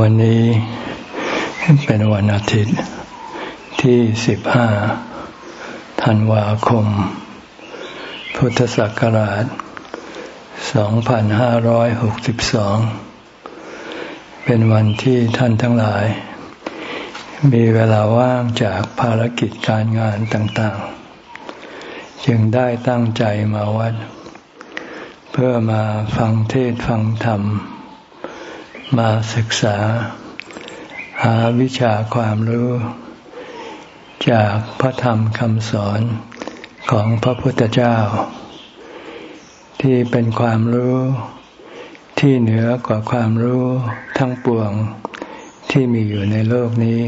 วันนี้เป็นวันอาทิตย์ที่สิบห้าธันวาคม พุทธศักราชสองพันห้าร้อยหกสิบสองเป็นวันที่ท่านทั้งหลาย มีเวลาว่างจากภารกิจการงานต่างๆ จึงได้ตั้งใจมาวัด เพื่อมาฟังเทศฟังธรรม มาศึกษา หาวิชาความรู้ จากพระธรรมคำสอนของพระพุทธเจ้า ที่เป็นความรู้ที่เหนือกว่าความรู้ทั้งปวงที่มีอยู่ในโลกนี้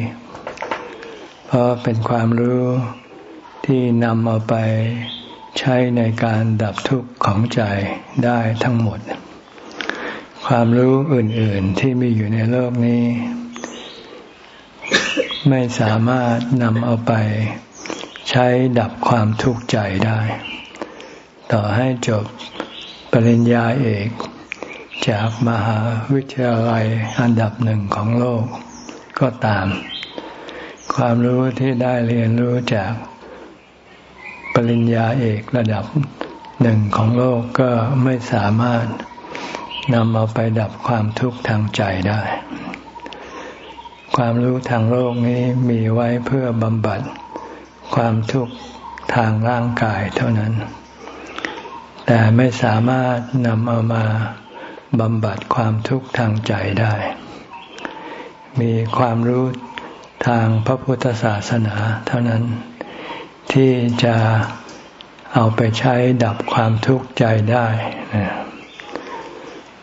เพราะเป็นความรู้ที่นำเอาไปใช้ในการดับทุกข์ของใจได้ทั้งหมด ความรู้อื่น ๆ ที่มีอยู่ในโลกนี้ ไม่สามารถนำเอาไปใช้ดับความทุกข์ใจได้ ต่อให้จบปริญญาเอก จากมหาวิทยาลัยอันดับหนึ่งของโลกก็ตาม ความรู้ที่ได้เรียนรู้จากปริญญาเอกระดับหนึ่งของโลกก็ไม่สามารถ นำเอาไปดับความทุกข์ทางใจได้ ความรู้ทางโลกนี้มีไว้เพื่อบำบัด ความทุกข์ทางร่างกายเท่านั้น แต่ไม่สามารถนำเอามาบำบัดความทุกข์ทางใจได้ มีความรู้ทางพระพุทธศาสนาเท่านั้น ที่จะเอาไปใช้ดับความทุกข์ใจได้นะ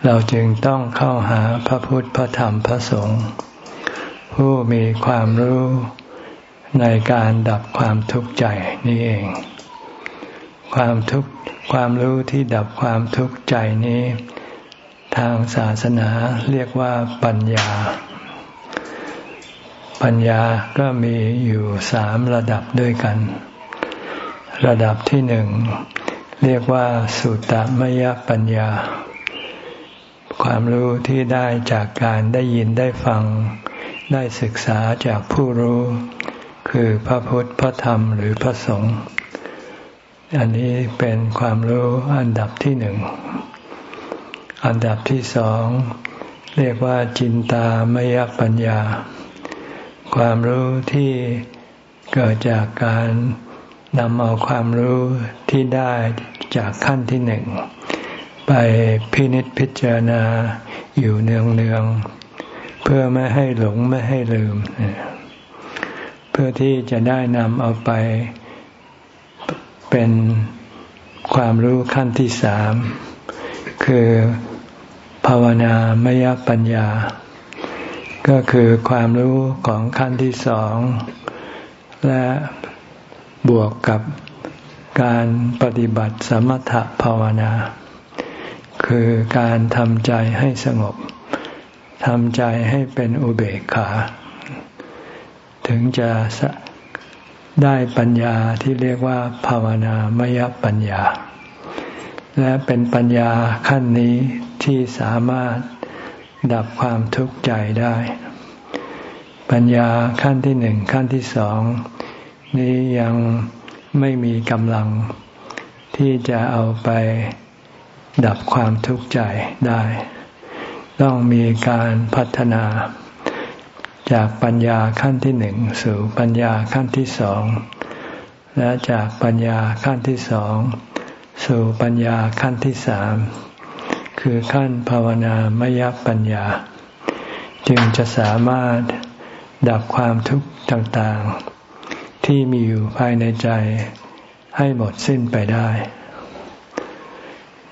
เราจึงต้องเข้าหาพระพุทธพระธรรมพระสงฆ์ผู้มีความรู้ในการดับความทุกข์ใจนี่เอง ความทุกข์ความรู้ที่ดับความทุกข์ใจนี้ ทางศาสนาเรียกว่าปัญญา ปัญญาก็มีอยู่สามระดับด้วยกัน ระดับที่หนึ่งเรียกว่าสุตตมยปัญญา ความรู้ที่ได้จากการได้ยินได้ฟัง ได้ศึกษาจากผู้รู้ คือพระพุทธพระธรรมหรือพระสงฆ์อันนี้เป็นความรู้อันดับที่หนึ่ง อันดับที่สอง เรียกว่าจินตามยปัญญา ความรู้ที่เกิดจากการนำเอาความรู้ที่ได้จากขั้นที่หนึ่ง ไปพินิจพิจารณาอยู่เนืองเนืองเพื่อไม่ให้หลงไม่ให้ลืม เพื่อที่จะได้นำเอาไปเป็นความรู้ขั้นที่สาม คือภาวนามยปัญญา ก็คือความรู้ของขั้นที่สอง และบวกกับการปฏิบัติสมถภาวนา คือการทำใจให้สงบทำใจให้เป็นอุเบกขา ถึงจะได้ปัญญาที่เรียกว่า ภาวนามยปัญญา และเป็นปัญญาขั้นนี้ที่สามารถดับความทุกข์ใจได้ ปัญญาขั้นที่หนึ่งขั้นที่สองนี้ยังไม่มีกำลังที่จะเอาไป ดับความทุกข์ใจได้ ต้องมีการพัฒนา จากปัญญาขั้นที่หนึ่งสู่ปัญญาขั้นที่สอง และจากปัญญาขั้นที่สอง สู่ปัญญาขั้นที่สาม คือขั้นภาวนามยปัญญา จึงจะสามารถดับความทุกข์ต่างๆ ที่มีอยู่ภายในใจให้หมดสิ้นไปได้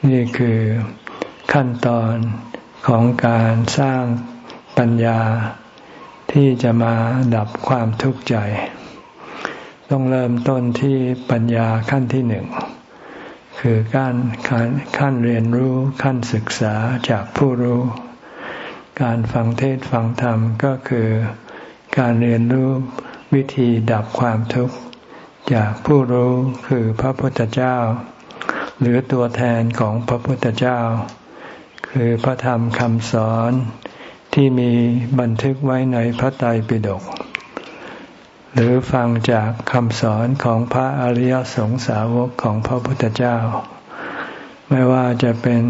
นี่คือขั้นตอนของการสร้างปัญญาที่จะมาดับความทุกข์ใจ ต้องเริ่มต้นที่ปัญญาขั้นที่หนึ่ง คือการขั้นเรียนรู้ขั้นศึกษาจากผู้รู้ การฟังเทศฟังธรรมก็คือการเรียนรู้วิธีดับความทุกข์ จากผู้รู้คือพระพุทธเจ้า หรือตัวแทนของพระพุทธเจ้า คือพระธรรมคำสอนที่มีบันทึกไว้ในพระไตรปิฎกหรือฟังจากคำสอนของพระอริยสงสาวกของพระพุทธเจ้า ไม่ว่าจะเป็น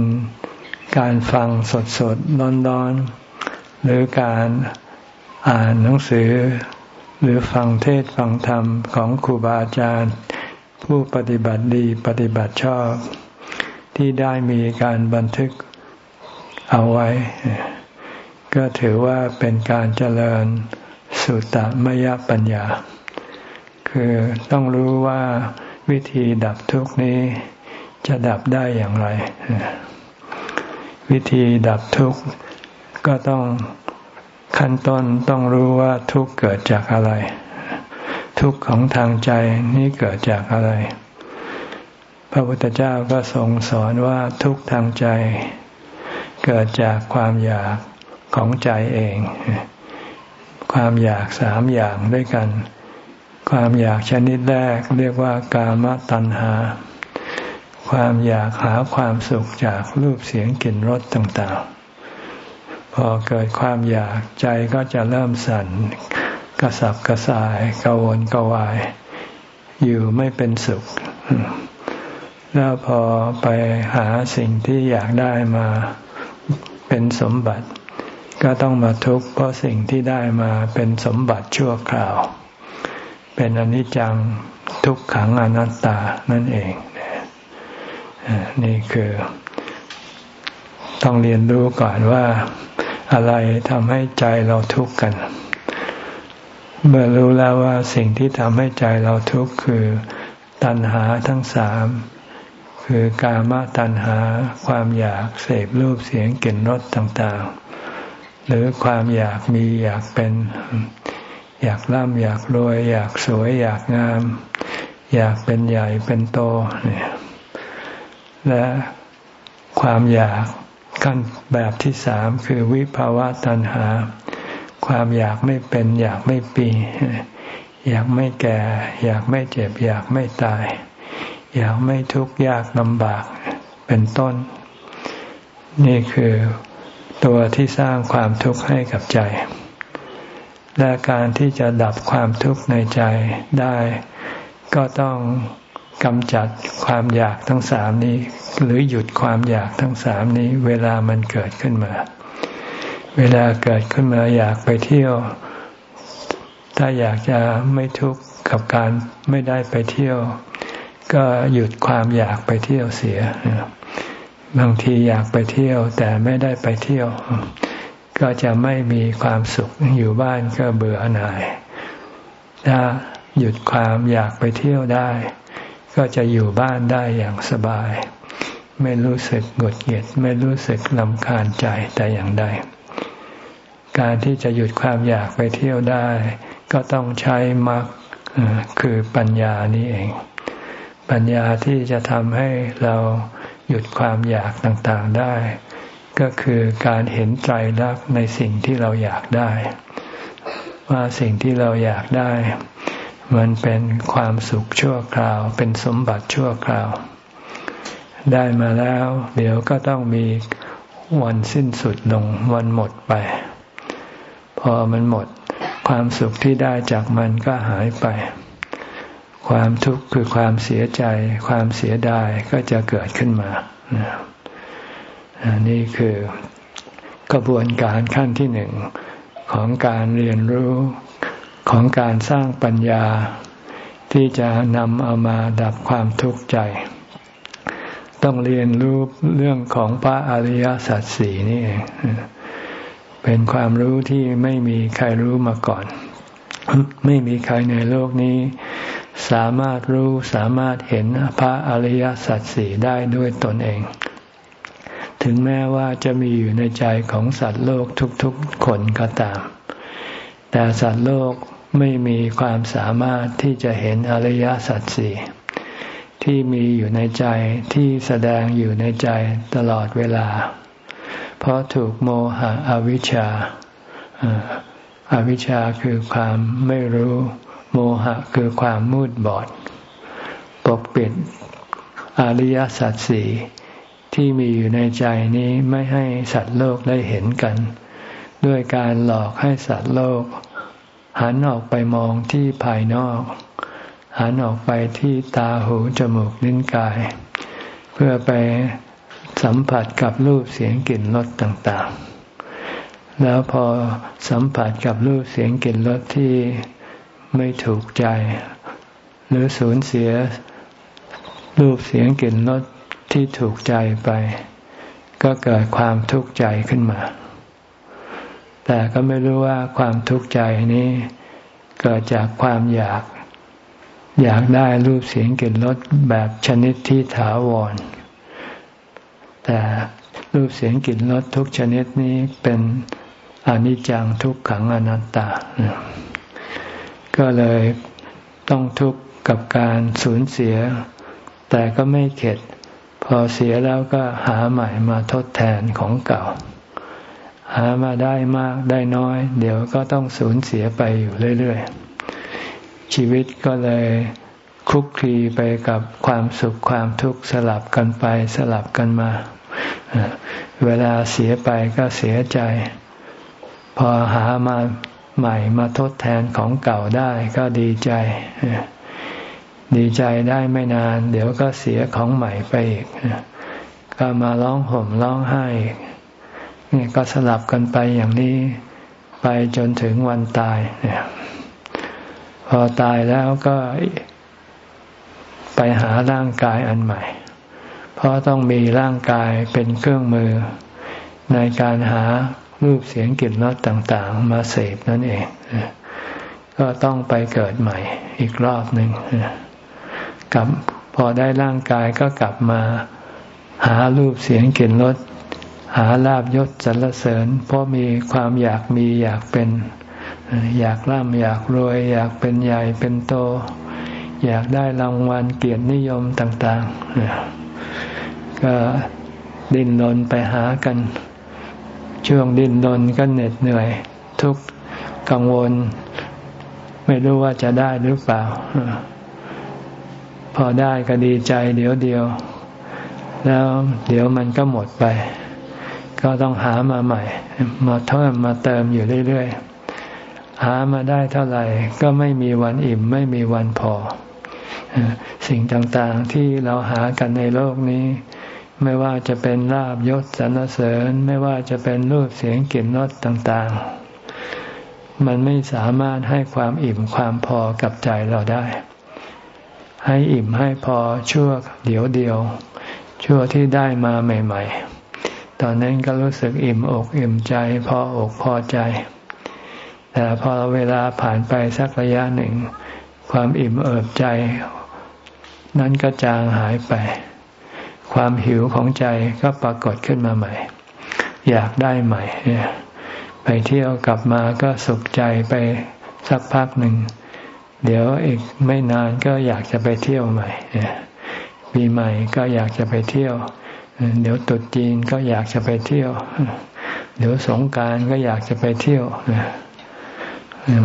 การฟังสดสดร้อนๆหรือการอ่านหนังสือ หรือฟังเทศฟังธรรมของครูบาอาจารย์ ผู้ปฏิบัติดีปฏิบัติชอบ ที่ได้มีการบันทึกเอาไว้ ก็ถือว่าเป็นการเจริญสุตตมยปัญญา คือต้องรู้ว่าวิธีดับทุกนี้จะดับได้อย่างไร วิธีดับทุกข์ก็ต้องขั้นต้นต้องรู้ว่าทุกข์เกิดจากอะไร ทุกข์ของทางใจนี้เกิดจากอะไร พระพุทธเจ้าก็ทรงสอนว่าทุกข์ทางใจ เกิดจากความอยากของใจเอง ความอยากสามอย่างด้วยกัน ความอยากชนิดแรกเรียกว่ากามตัณหา ความอยากหาความสุขจากรูปเสียงกลิ่นรสต่างๆ พอเกิดความอยากใจก็จะเริ่มสั่น กระสับกระส่ายกระวนกระวาย อยู่ไม่เป็นสุข แล้วพอไปหาสิ่งที่อยากได้มาเป็นสมบัติ ก็ต้องมาทุกข์เพราะสิ่งที่ได้มาเป็นสมบัติชั่วคราว เป็นอนิจจังทุกขังอนัตตานั่นเองนี่คือ ต้องเรียนรู้ก่อนว่าอะไรทำให้ใจเราทุกข์กัน เมื่อรู้แล้วว่าสิ่งที่ทำให้ใจเราทุกข์คือตัณหาทั้งสาม คือกามตัณหาความอยากเสพรูปเสียงกลิ่นรสต่างๆ หรือความอยากมีอยากเป็น อยากร่ำอยากรวย อยากสวยอยากงาม อยากเป็นใหญ่เป็นโตเนี่ยและความอยากกันแบบที่สามคือวิภาวะตัณหา ความอยากไม่เป็น อยากไม่ปี อยากไม่แก่ อยากไม่เจ็บ อยากไม่ตาย อยากไม่ทุกข์ยากลำบากเป็นต้น นี่คือตัวที่สร้างความทุกข์ให้กับใจ และการที่จะดับความทุกข์ในใจได้ ก็ต้องกำจัดความอยากทั้งสามนี้ หรือหยุดความอยากทั้งสามนี้ เวลามันเกิดขึ้นมา เวลาเกิดขึ้นมาอยากไปเที่ยว ถ้าอยากจะไม่ทุกข์กับการไม่ได้ไปเที่ยว ก็หยุดความอยากไปเที่ยวเสีย บางทีอยากไปเที่ยวแต่ไม่ได้ไปเที่ยว ก็จะไม่มีความสุขอยู่บ้านก็เบื่อหน่าย ถ้าหยุดความอยากไปเที่ยวได้ ก็จะอยู่บ้านได้อย่างสบาย ไม่รู้สึกหงุดหงิดไม่รู้สึกลำคาญใจแต่อย่างใด การที่จะหยุดความอยากไปเที่ยวได้ ก็ต้องใช้มรรคคือปัญญานี่เอง ปัญญาที่จะทำให้เราหยุดความอยากต่างๆได้ ก็คือการเห็นใจรักในสิ่งที่เราอยากได้ ว่าสิ่งที่เราอยากได้ มันเป็นความสุขชั่วคราว เป็นสมบัติชั่วคราว ได้มาแล้ว เดี๋ยวก็ต้องมีวันสิ้นสุดลงวันหมดไป อมันหมด ความสุขที่ได้จากมันก็หายไป ความทุกข์คือความเสียใจ ความเสียดายก็จะเกิดขึ้นมานี่คือกระบวนการขั้นที่หนึ่งของการเรียนรู้ของการสร้างปัญญา ที่จะนำเอามาดับความทุกข์ใจ ต้องเรียนรู้เรื่องของพระอริยสัจสี่นี่เอง เป็นความรู้ที่ไม่มีใครรู้มาก่อน ไม่มีใครในโลกนี้ สามารถรู้สามารถเห็นพระอริยสัจสี่ได้ด้วยตนเอง ถึงแม้ว่าจะมีอยู่ในใจของสัตว์โลกทุกๆคนก็ตาม แต่สัตว์โลกไม่มีความสามารถที่จะเห็นอริยสัจสี่ที่มีอยู่ในใจที่แสดงอยู่ในใจตลอดเวลา เพราะถูกโมหะอวิชชาอาวิชชาคือความไม่รู้ โมหะคือความมืดบอด ปกปิดอริยสัจสี่ที่มีอยู่ในใจนี้ไม่ให้สัตว์โลกได้เห็นกัน ด้วยการหลอกให้สัตว์โลก หันออกไปมองที่ภายนอก หันออกไปที่ตาหูจมูกลิ้นกาย เพื่อไป สัมผัสกับรูปเสียงกลิ่นรสต่างๆ แล้วพอสัมผัสกับรูปเสียงกลิ่นรสที่ไม่ถูกใจ หรือสูญเสียรูปเสียงกลิ่นรสที่ถูกใจไป ก็เกิดความทุกข์ใจขึ้นมา แต่ก็ไม่รู้ว่าความทุกข์ใจนี้เกิดจากความอยาก อยากได้รูปเสียงกลิ่นรสแบบชนิดที่ถาวร แต่รูปเสียงกลิ่นรสทุกชนิดนี้เป็นอนิจจังทุกขังอนัตตา ก็เลยต้องทุกข์กับการสูญเสีย แต่ก็ไม่เข็ด พอเสียแล้วก็หาใหม่มาทดแทนของเก่า หามาได้มากได้น้อย เดี๋ยวก็ต้องสูญเสียไปอยู่เรื่อยๆ ชีวิตก็เลยคุกคีไปกับความสุขความทุกข์สลับกันไปสลับกันมา เวลาเสียไปก็เสียใจ พอหามาใหม่มาทดแทนของเก่าได้ก็ดีใจ ดีใจได้ไม่นาน เดี๋ยวก็เสียของใหม่ไปอีกก็มาร้องห่มร้องไห้นี่ก็สลับกันไปอย่างนี้ไปจนถึงวันตายพอตายแล้วก็ไปหาร่างกายอันใหม่ เพราะต้องมีร่างกายเป็นเครื่องมือ ในการหารูปเสียงกลิ่นรสต่างๆ มาเสพนั่นเอง ก็ต้องไปเกิดใหม่อีกรอบหนึ่งกับพอได้ร่างกายก็กลับมาหารูปเสียงกลิ่นรสหาลาบยศสรรเสริญ เพราะมีความอยากมีอยากเป็น อยากร่ำอยากรวย อยากเป็นใหญ่เป็นโต อยากได้รางวัลเกียรตินิยมต่าง ๆ ก็ดิ้นรนไปหากัน ช่วงดิ้นรนก็เหน็ดเหนื่อย ทุกกังวล ไม่รู้ว่าจะได้หรือเปล่า พอได้ก็ดีใจเดี๋ยวเดียว แล้วเดี๋ยวมันก็หมดไป ก็ต้องหามาใหม่ มาเพิ่มมาเติมอยู่เรื่อยๆหามาได้เท่าไหร่ก็ไม่มีวันอิ่มไม่มีวันพอ สิ่งต่างๆที่เราหากันในโลกนี้ ไม่ว่าจะเป็นลาบยศสรรเสริญ ไม่ว่าจะเป็นรูปเสียงกลิ่นรสต่างๆ มันไม่สามารถให้ความอิ่มความพอกับใจเราได้ ให้อิ่มให้พอชั่วเดียวเดียว ชั่วที่ได้มาใหม่ ๆ ตอนนั้นก็รู้สึกอิ่มอกอิ่มใจ พออกพอใจแต่พอเวลาผ่านไปสักระยะหนึ่ง ความอิ่มเอิบใจ นั้นก็จางหายไป ความหิวของใจก็ปรากฏขึ้นมาใหม่ อยากได้ใหม่ ไปเที่ยวกลับมาก็สุขใจไปสักพักหนึ่ง เดี๋ยวอีกไม่นานก็อยากจะไปเที่ยวใหม่ปีใหม่ก็อยากจะไปเที่ยว เดี๋ยวตุดจีนก็อยากจะไปเที่ยว เดี๋ยวสงการก็อยากจะไปเที่ยว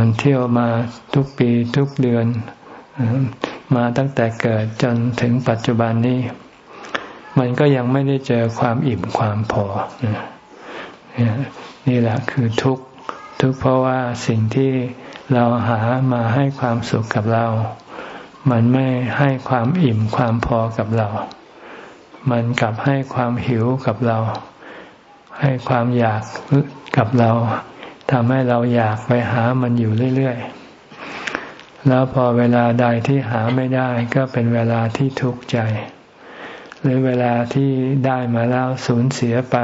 มันเที่ยวมาทุกปีทุกเดือน มาตั้งแต่เกิดจนถึงปัจจุบันนี้ มันก็ยังไม่ได้เจอความอิ่มความพอ นี่แหละคือทุกข์ทุกข์เพราะว่าสิ่งที่เราหามาให้ความสุขกับเรา มันไม่ให้ความอิ่มความพอกับเรา มันกลับให้ความหิวกับเรา ให้ความอยากกับเราทำให้เราอยากไปหามันอยู่เรื่อย ๆ แล้วพอเวลาใดที่หาไม่ได้ก็เป็นเวลาที่ทุกข์ใจ หรือเวลาที่ได้มาแล้วสูญเสียไป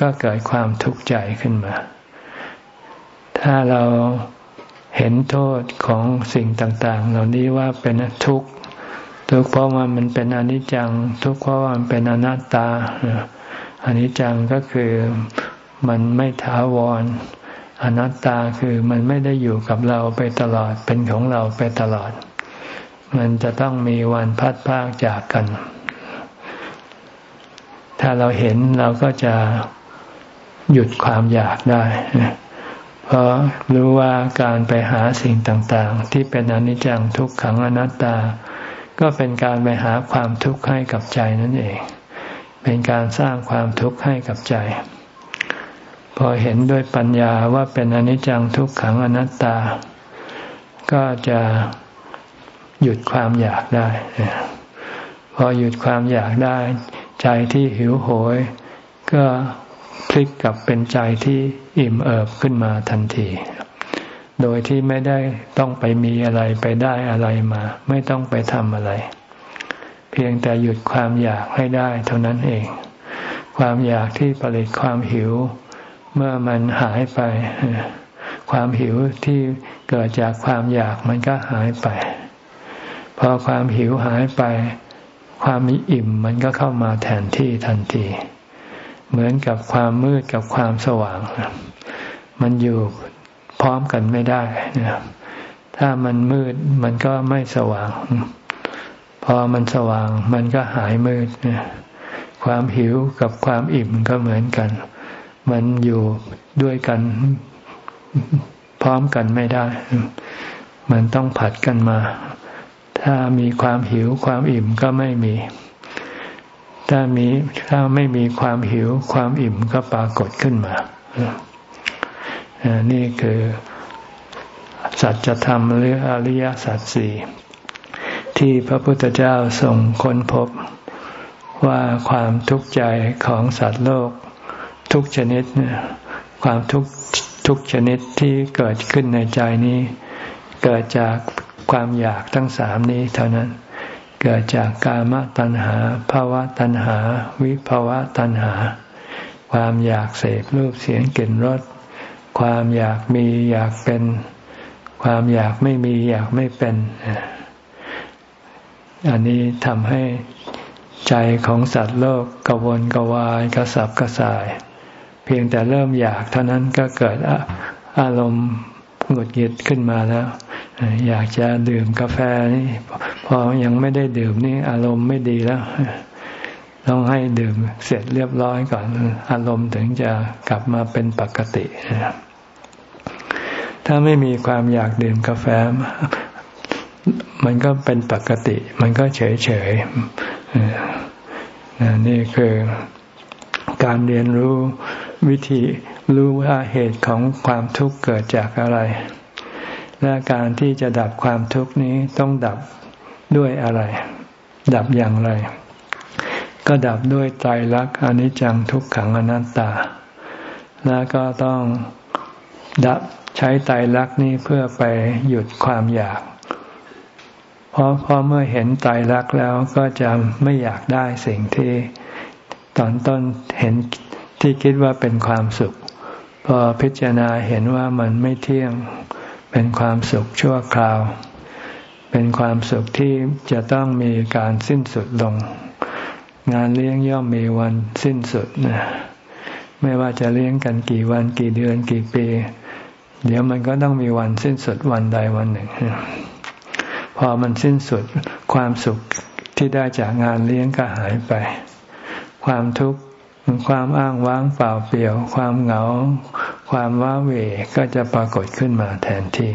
ก็เกิดความทุกข์ใจขึ้นมา ถ้าเราเห็นโทษของสิ่งต่าง ๆ เหล่านี้ว่าเป็นทุกข์ทุกข์เพราะว่ามันเป็นอนิจจัง ทุกข์เพราะว่ามันเป็นอนัตตาอนิจจังก็คือมันไม่ถาวร อนัตตาคือมันไม่ได้อยู่กับเราไปตลอดเป็นของเราไปตลอด มันจะต้องมีวันพัดพากจากกัน ถ้าเราเห็นเราก็จะหยุดความอยากได้ เพราะรู้ว่าการไปหาสิ่งต่าง ๆ ที่เป็นอนิจจังทุกขังอนัตตา ก็เป็นการไปหาความทุกข์ให้กับใจนั่นเอง เป็นการสร้างความทุกข์ให้กับใจ พอเห็นด้วยปัญญาว่าเป็นอนิจจังทุกขังอนัตตา ก็จะหยุดความอยากได้ พอหยุดความอยากได้ ใจที่หิวโหย ก็พลิกกลับเป็นใจที่อิ่มเอิบขึ้นมาทันที โดยที่ไม่ได้ต้องไปมีอะไรไปได้อะไรมา ไม่ต้องไปทำอะไร เพียงแต่หยุดความอยากให้ได้ เท่านั้นเอง ความอยากที่ผลิตความหิว เมื่อมันหายไป ความหิวที่เกิดจากความอยากมันก็หายไป พอความหิวหายไป ความอิ่มมันก็เข้ามาแทนที่ทันที เหมือนกับความมืดกับความสว่าง มันอยู่พร้อมกันไม่ได้นะถ้ามันมืดมันก็ไม่สว่าง พอมันสว่างมันก็หายมืดความหิวกับความอิ่มก็เหมือนกัน มันอยู่ด้วยกัน พร้อมกันไม่ได้ มันต้องผัดกันมา ถ้ามีความหิวความอิ่มก็ไม่มี ถ้ามีถ้าไม่มีความหิวความอิ่มก็ปรากฏขึ้นมา นี่คือสัจธรรมหรืออริยสัจสี่ที่พระพุทธเจ้าทรงค้นพบว่าความทุกข์ใจของสัตว์โลก ทุกชนิด ความทุกทุกชนิดที่เกิดขึ้นในใจนี้ เกิดจากความอยากทั้งสามนี้เท่านั้น เกิดจากกามตัณหาภาวะตัณหา วิภาวะตัณหา ความอยากเสพรูปเสียงกลิ่นรสความอยากมีอยากเป็น ความอยากไม่มีอยากไม่เป็น อันนี้ทำให้ใจของสัตว์โลกกวนกวายกระสับกระส่าย เพียงแต่เริ่มอยากเท่านั้นก็เกิดอารมณ์หงุดหงิดขึ้นมาแล้ว อยากจะดื่มกาแฟนี่พอยังไม่ได้ดื่มนี่อารมณ์ไม่ดีแล้ว ต้องให้ดื่มเสร็จเรียบร้อยก่อน อารมณ์ถึงจะกลับมาเป็นปกติ ถ้าไม่มีความอยากดื่มกาแฟ มันก็เป็นปกติ มันก็เฉยเฉยนี่คือการเรียนรู้ วิธีรู้ว่าเหตุของความทุกข์เกิดจากอะไร และการที่จะดับความทุกข์นี้ต้องดับด้วยอะไร ดับอย่างไร ก็ดับด้วยไตรลักษณ์อนิจจังทุกขังอนัตตา แล้วก็ต้องดับใช้ไตรลักษณ์นี้เพื่อไปหยุดความอยาก เพราะพอเมื่อเห็นไตรลักษณ์แล้วก็จะไม่อยากได้สิ่งที่ตอนต้นเห็น ที่คิดว่าเป็นความสุข พอพิจารณาเห็นว่ามันไม่เที่ยง เป็นความสุขชั่วคราว เป็นความสุขที่จะต้องมีการสิ้นสุดลง งานเลี้ยงย่อมมีวันสิ้นสุดนะไม่ว่าจะเลี้ยงกันกี่วันกี่เดือนกี่ปี เดี๋ยวมันก็ต้องมีวันสิ้นสุดวันใดวันหนึ่ง พอมันสิ้นสุดความสุขที่ได้จากงานเลี้ยงก็หายไป ความทุกข์ ความอ้างว้างเปล่าเปลี่ยว ความเหงา ความว้าเหวก็จะปรากฏขึ้นมาแทนที่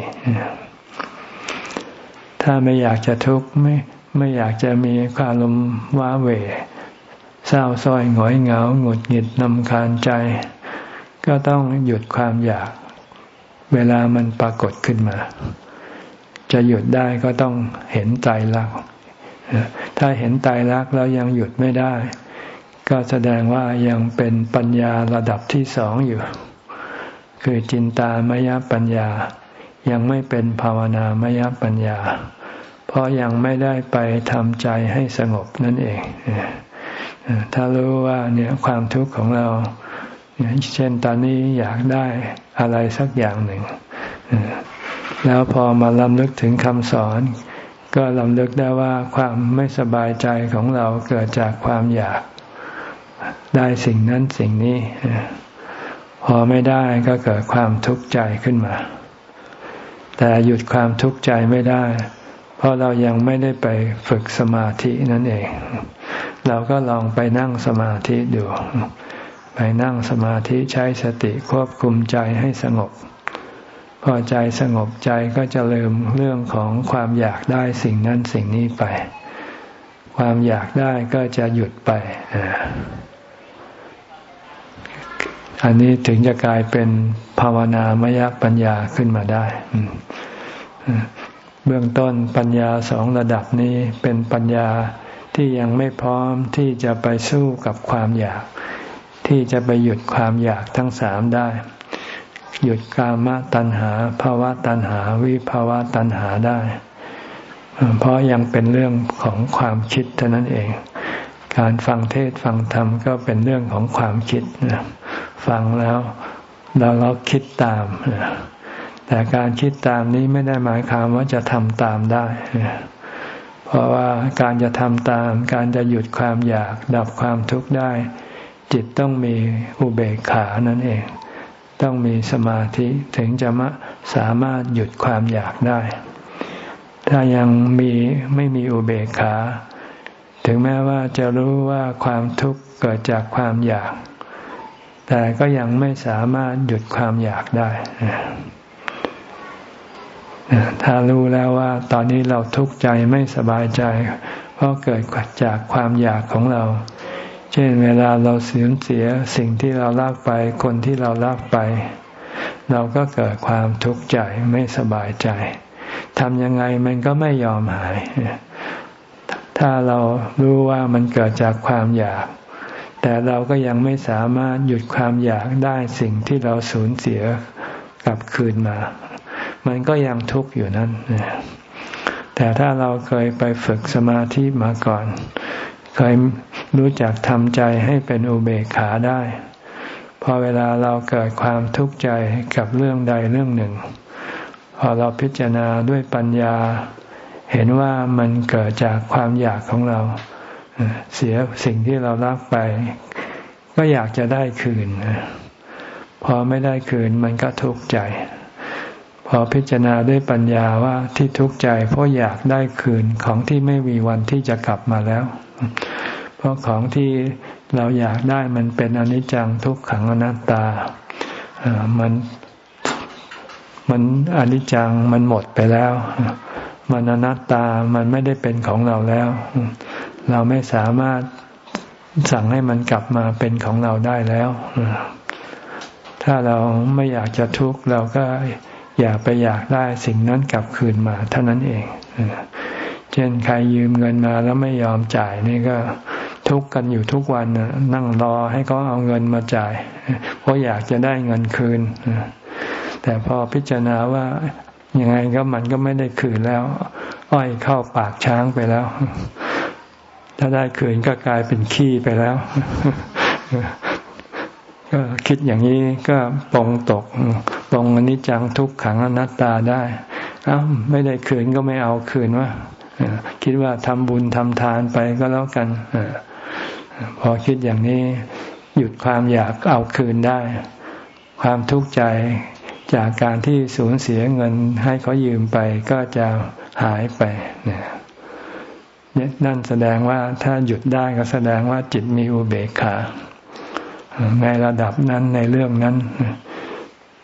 ถ้าไม่อยากจะทุกข์ไม่ไม่อยากจะมีความลมว้าเหวเศร้าส้อยหงอยเหงาหงุดหงิดนำคาญใจ ก็ต้องหยุดความอยาก เวลามันปรากฏขึ้นมา จะหยุดได้ก็ต้องเห็นใจรักถ้าเห็นใจรักแล้วยังหยุดไม่ได้ ก็แสดงว่ายังเป็นปัญญาระดับที่สองอยู่ คือจินตามยปัญญา ยังไม่เป็นภาวนามยปัญญา เพราะยังไม่ได้ไปทำใจให้สงบนั่นเอง ถ้ารู้ว่าเนี่ยความทุกข์ของเราเช่นตอนนี้อยากได้อะไรสักอย่างหนึ่ง แล้วพอมาลำลึกถึงคำสอน ก็ลำลึกได้ว่าความไม่สบายใจของเราเกิดจากความอยาก ได้สิ่งนั้นสิ่งนี้ พอไม่ได้ก็เกิดความทุกข์ใจขึ้นมา แต่หยุดความทุกข์ใจไม่ได้ เพราะเรายังไม่ได้ไปฝึกสมาธินั่นเอง เราก็ลองไปนั่งสมาธิดู ไปนั่งสมาธิใช้สติควบคุมใจให้สงบพอใจสงบใจก็จะลืมเรื่องของความอยากได้สิ่งนั้นสิ่งนี้ไป ความอยากได้ก็จะหยุดไปอ อันนี้ถึงจะกลายเป็นภาวนามยปัญญาขึ้นมาได้ เบื้องต้นปัญญาสองระดับนี้เป็นปัญญาที่ยังไม่พร้อมที่จะไปสู้กับความอยาก ที่จะไปหยุดความอยากทั้งสามได้ หยุดกามตัณหาภาวะตัณหาวิภาวะตัณหาได้ เพราะยังเป็นเรื่องของความคิดเท่านั้นเอง การฟังเทศฟังธรรมก็เป็นเรื่องของความคิดฟังแล้วเราเราคิดตาม แต่การคิดตามนี้ไม่ได้หมายความว่าจะทำตามได้ เพราะว่าการจะทำตาม การจะหยุดความอยากดับความทุกข์ได้ จิตต้องมีอุเบกขานั่นเอง ต้องมีสมาธิถึงจะมาสามารถหยุดความอยากได้ ถ้ายังมีไม่มีอุเบกขา ถึงแม้ว่าจะรู้ว่าความทุกข์เกิดจากความอยาก แต่ก็ยังไม่สามารถหยุดความอยากได้ ถ้ารู้แล้วว่า ตอนนี้เราทุกข์ใจไม่สบายใจ เพราะเกิดจากความอยากของเรา เช่นเวลาเราเสียเสียสิ่งที่เรารักไป คนที่เรารักไป เราก็เกิดความทุกข์ใจไม่สบายใจทำยังไงมันก็ไม่ยอมหาย ถ้าเรารู้ว่ามันเกิดจากความอยาก แต่เราก็ยังไม่สามารถหยุดความอยากได้สิ่งที่เราสูญเสียกลับคืนมา มันก็ยังทุกข์อยู่นั่นแต่ถ้าเราเคยไปฝึกสมาธิมาก่อน เคยรู้จักทำใจให้เป็นอุเบกขาได้ พอเวลาเราเกิดความทุกข์ใจกับเรื่องใดเรื่องหนึ่ง พอเราพิจารณาด้วยปัญญา เห็นว่ามันเกิดจากความอยากของเราเสียสิ่งที่เรารักไป ก็อยากจะได้คืนพอไม่ได้คืนมันก็ทุกข์ใจ พอพิจารณาด้วยปัญญาว่าที่ทุกข์ใจ เพราะอยากได้คืนของที่ไม่มีวันที่จะกลับมาแล้ว เพราะของที่เราอยากได้มันเป็นอนิจจังทุกขังอนัตตามันมันอนิจจังมันหมดไปแล้ว มันอนัตตามันไม่ได้เป็นของเราแล้ว เราไม่สามารถสั่งให้มันกลับมาเป็นของเราได้แล้ว ถ้าเราไม่อยากจะทุกข์เราก็อย่าไปอยากได้สิ่งนั้นกลับคืนมาเท่านั้นเอง เช่นใครยืมเงินมาแล้วไม่ยอมจ่ายนี่ก็ทุกข์กันอยู่ทุกวันนั่งรอให้เขาเอาเงินมาจ่าย เพราะอยากจะได้เงินคืน แต่พอพิจารณาว่า ยังไงก็มันก็ไม่ได้คืนแล้ว อ้อยเข้าปากช้างไปแล้ว ถ้าได้คืนก็กลายเป็นขี้ไปแล้ว ก็คิดอย่างนี้ก็ปองตกปองอนิจจังทุกขังอนัตตาได้อ้าไม่ได้คืนก็ไม่เอาคืนว่าคิดว่าทำบุญทำทานไปก็แล้วกันพอคิดอย่างนี้หยุดความอยากเอาคืนได้ ความทุกข์ใจ จากการที่สูญเสียเงินให้เขายืมไปก็จะหายไปเนี่ยนั่นแสดงว่าถ้าหยุดได้ก็แสดงว่าจิตมีอุเบกขาในระดับนั้นในเรื่องนั้น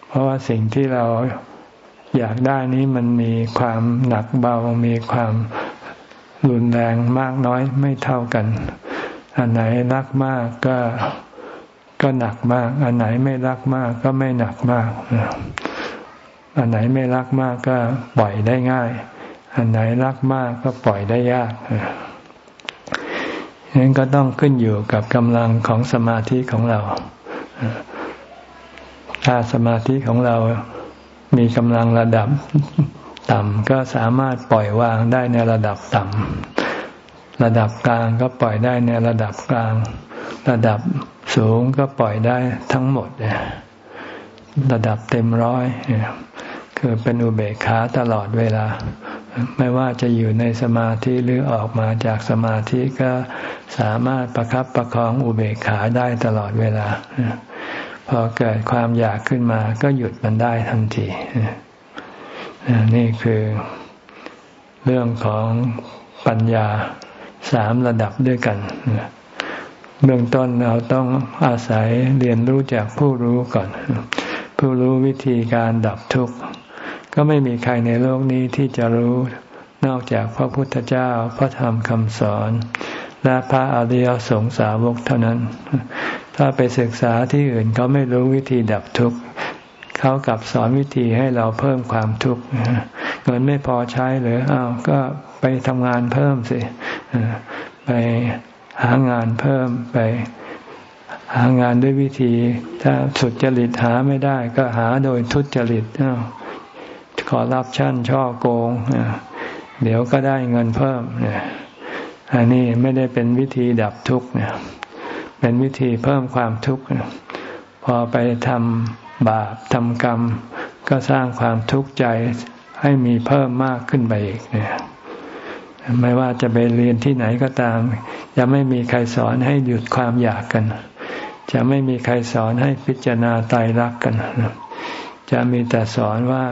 เพราะว่าสิ่งที่เราอยากได้นี้มันมีความหนักเบา มีความรุนแรงมากน้อยไม่เท่ากัน อันไหนรักมากก็ ก็หนักมาก อันไหนไม่รักมากก็ไม่หนักมาก อันไหนไม่รักมากก็ปล่อยได้ง่าย อันไหนรักมากก็ปล่อยได้ยากนั้นก็ต้องขึ้นอยู่กับกำลังของสมาธิของเรา ถ้าสมาธิของเรามีกำลังระดับต่ำก็สามารถปล่อยวางได้ในระดับต่ำระดับกลางก็ปล่อยได้ในระดับกลาง ระดับ สูงก็ปล่อยได้ทั้งหมดระดับเต็มร้อยคือเป็นอุเบกขาตลอดเวลา ไม่ว่าจะอยู่ในสมาธิหรือออกมาจากสมาธิก็สามารถประครับประคองอุเบกขาได้ตลอดเวลา พอเกิดความอยากขึ้นมาก็หยุดมันได้ทันทีนี่คือเรื่องของปัญญาสามระดับด้วยกัน เบื้องต้นเราต้องอาศัยเรียนรู้จากผู้รู้ก่อน ผู้รู้วิธีการดับทุกข์ ก็ไม่มีใครในโลกนี้ที่จะรู้นอกจากพระพุทธเจ้าพระธรรมคำสอน และพระอริยสงสาวกเท่านั้น ถ้าไปศึกษาที่อื่นเขาไม่รู้วิธีดับทุกข์เขากลับสอนวิธีให้เราเพิ่มความทุกข์เงินไม่พอใช้หรืออ้าวก็ไปทำงานเพิ่มสิไป หางานเพิ่มไป หางานด้วยวิธี ถ้าสุดจริตหาไม่ได้ก็หาโดยทุจริตขอรับชั่นช่อโกง เดี๋ยวก็ได้เงินเพิ่มอันนี้ไม่ได้เป็นวิธีดับทุกข์เนี่ยเป็นวิธีเพิ่มความทุกข์พอไปทำบาปทำกรรม ก็สร้างความทุกข์ใจให้มีเพิ่มมากขึ้นไปอีกเนี่ย ไม่ว่าจะไปเรียนที่ไหนก็ตาม จะไม่มีใครสอนให้หยุดความอยากกัน จะไม่มีใครสอนให้พิจารณาตายรักกัน จะมีแต่สอนว่า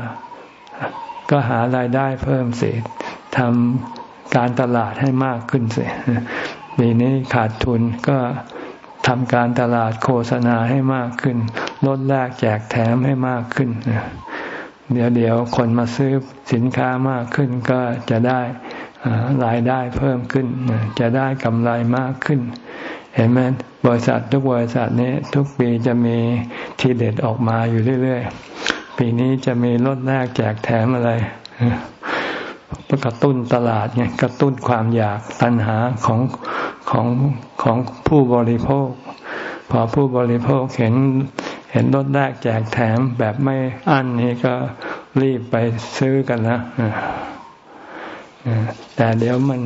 ก็หารายได้เพิ่มสิทำการตลาดให้มากขึ้นสิปีนี้ขาดทุนก็ทำการตลาดโฆษณาให้มากขึ้น ลดแลกแจกแถมให้มากขึ้น เดี๋ยวเดี๋ยวคนมาซื้อสินค้ามากขึ้นก็จะได้ รายได้เพิ่มขึ้น จะได้กำไรมากขึ้น เห็นไหมบริษัททุกบริษัทนี้ทุกปีจะมีทีเด็ดออกมาอยู่เรื่อยๆ ปีนี้จะมีลดแลกแจกแถมอะไรกระตุ้นตลาดไงกระตุ้นความอยากตัณหาของของของผู้บริโภค พอผู้บริโภคเห็นเห็นลดแรกแจกแถมแบบไม่อั้นนี้ก็รีบไปซื้อกันนะ แต่เดี๋ยวมัน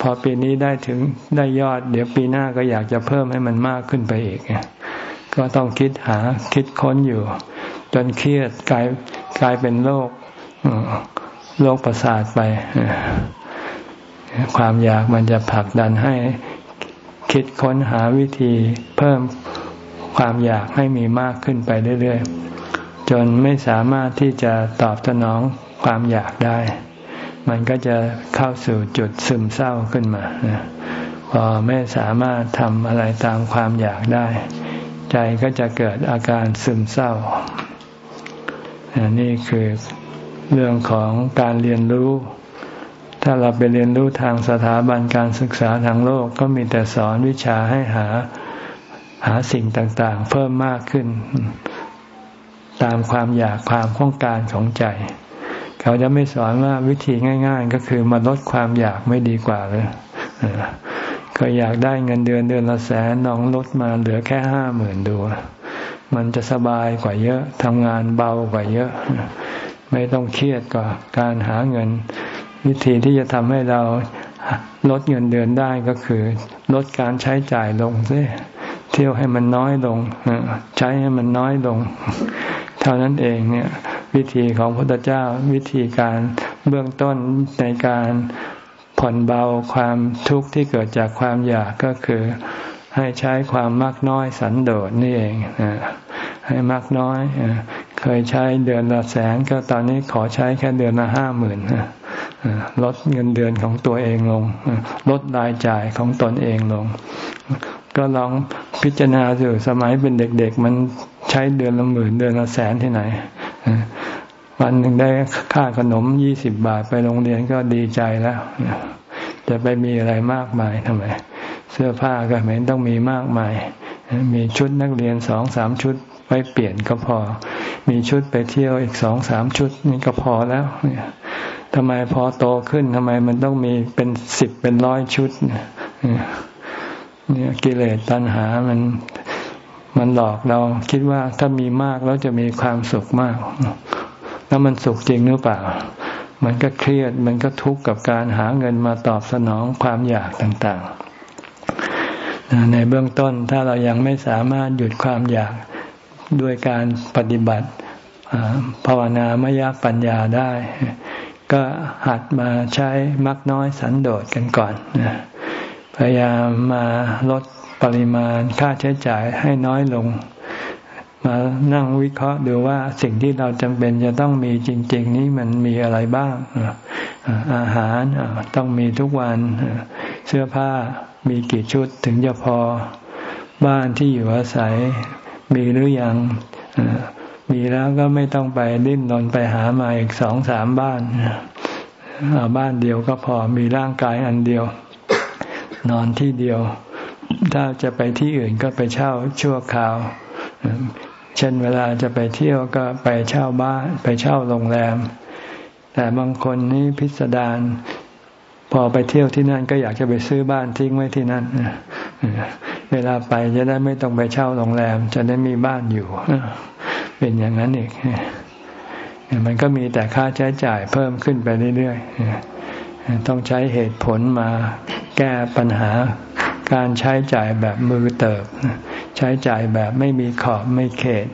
พอปีนี้ได้ถึงได้ยอด เดี๋ยวปีหน้าก็อยากจะเพิ่มให้มันมากขึ้นไปอีกก็ต้องคิดหาคิดค้นอยู่ จนเครียดกลายกลายเป็นโรคโรคประสาทไป ความอยากมันจะผลักดันให้คิดค้นหาวิธีเพิ่มความอยากให้มีมากขึ้นไปเรื่อยๆ จนไม่สามารถที่จะตอบสนองความอยากได้ มันก็จะเข้าสู่จุดซึมเศร้าขึ้นมาพอไม่สามารถทำอะไรตามความอยากได้ ใจก็จะเกิดอาการซึมเศร้า นี่คือเรื่องของการเรียนรู้ ถ้าเราไปเรียนรู้ทางสถาบันการศึกษาทางโลกก็มีแต่สอนวิชาให้หาหาสิ่งต่างๆ เพิ่มมากขึ้น ตามความอยากความต้องการของใจ เขาจะไม่สอนว่าวิธีง่าย ๆ ก็คือมาลดความอยากไม่ดีกว่าเลยก็อยากได้เงินเดือนเดือนละแสนน้องลดมาเหลือแค่ห้าหมื่นดู มันจะสบายกว่าเยอะทำงานเบากว่าเยอะ ไม่ต้องเครียดกว่าการหาเงิน วิธีที่จะทำให้เราลดเงินเดือนได้ก็คือ ลดการใช้จ่ายลงซิเที่ยวให้มันน้อยลงใช้ให้มันน้อยลง เท่านั้นเองเนี่ย วิธีของพระพุทธเจ้าวิธีการเบื้องต้นในการผ่อนเบาความทุกข์ที่เกิดจากความอยากก็คือให้ใช้ความมากน้อยสันโดษนี่เองให้มากน้อยเคยใช้เดือนละแสนก็ตอนนี้ขอใช้แค่เดือนละห้าหมื่นลดเงินเดือนของตัวเองลง ลดรายจ่ายของตนเองลง ก็ลองพิจารณาดูสมัยเป็นเด็กๆ มันใช้เดือนละหมื่นเดือนละแสนที่ไหน วันหนึ่งได้ค่าขนมยี่สิบบาทไปโรงเรียนก็ดีใจแล้วจะไปมีอะไรมากมายทำไม เสื้อผ้าก็ไม่ต้องมีมากมาย มีชุดนักเรียนสองสามชุดไว้เปลี่ยนก็พอ มีชุดไปเที่ยวอีกสองสามชุดนี่ก็พอแล้วทำไมพอโตขึ้นทำไมมันต้องมีเป็นสิบเป็นร้อยชุดเนี่ยกิเลสตัณหามัน มันหลอกเราคิดว่าถ้ามีมากแล้วจะมีความสุขมาก แล้วมันสุขจริงหรือเปล่า มันก็เครียดมันก็ทุกข์กับการหาเงินมาตอบสนองความอยากต่างๆ ในเบื้องต้นถ้าเรายังไม่สามารถหยุดความอยากด้วยการปฏิบัติภาวนามยปัญญาได้ ก็หัดมาใช้มักน้อยสันโดษกันก่อนพยายามมาลด ปริมาณค่าใช้จ่ายให้น้อยลง มานั่งวิเคราะห์ดูว่าสิ่งที่เราจำเป็นจะต้องมีจริง ๆ นี้มันมีอะไรบ้าง อาหารต้องมีทุกวันเสื้อผ้ามีกี่ชุดถึงจะพอบ้านที่อยู่อาศัยมีหรือยังมีแล้วก็ไม่ต้องไปดิ้นรนไปหามาอีกสองสามบ้านเอาบ้านเดียวก็พอมีร่างกายอันเดียว นอนที่เดียว ถ้าจะไปที่อื่นก็ไปเช่าชั่วคราว เช่นเวลาจะไปเที่ยวก็ไปเช่าบ้านไปเช่าโรงแรม แต่บางคนนี่พิสดารพอไปเที่ยวที่นั่นก็อยากจะไปซื้อบ้านทิ้งไว้ที่นั่นเวลาไปจะได้ไม่ต้องไปเช่าโรงแรม จะได้มีบ้านอยู่ เป็นอย่างนั้นอีกมันก็มีแต่ค่าใช้จ่ายเพิ่มขึ้นไปเรื่อยๆต้องใช้เหตุผลมาแก้ปัญหา การใช้จ่ายแบบมือเติบ ใช้จ่ายแบบไม่มีขอบไม่เขต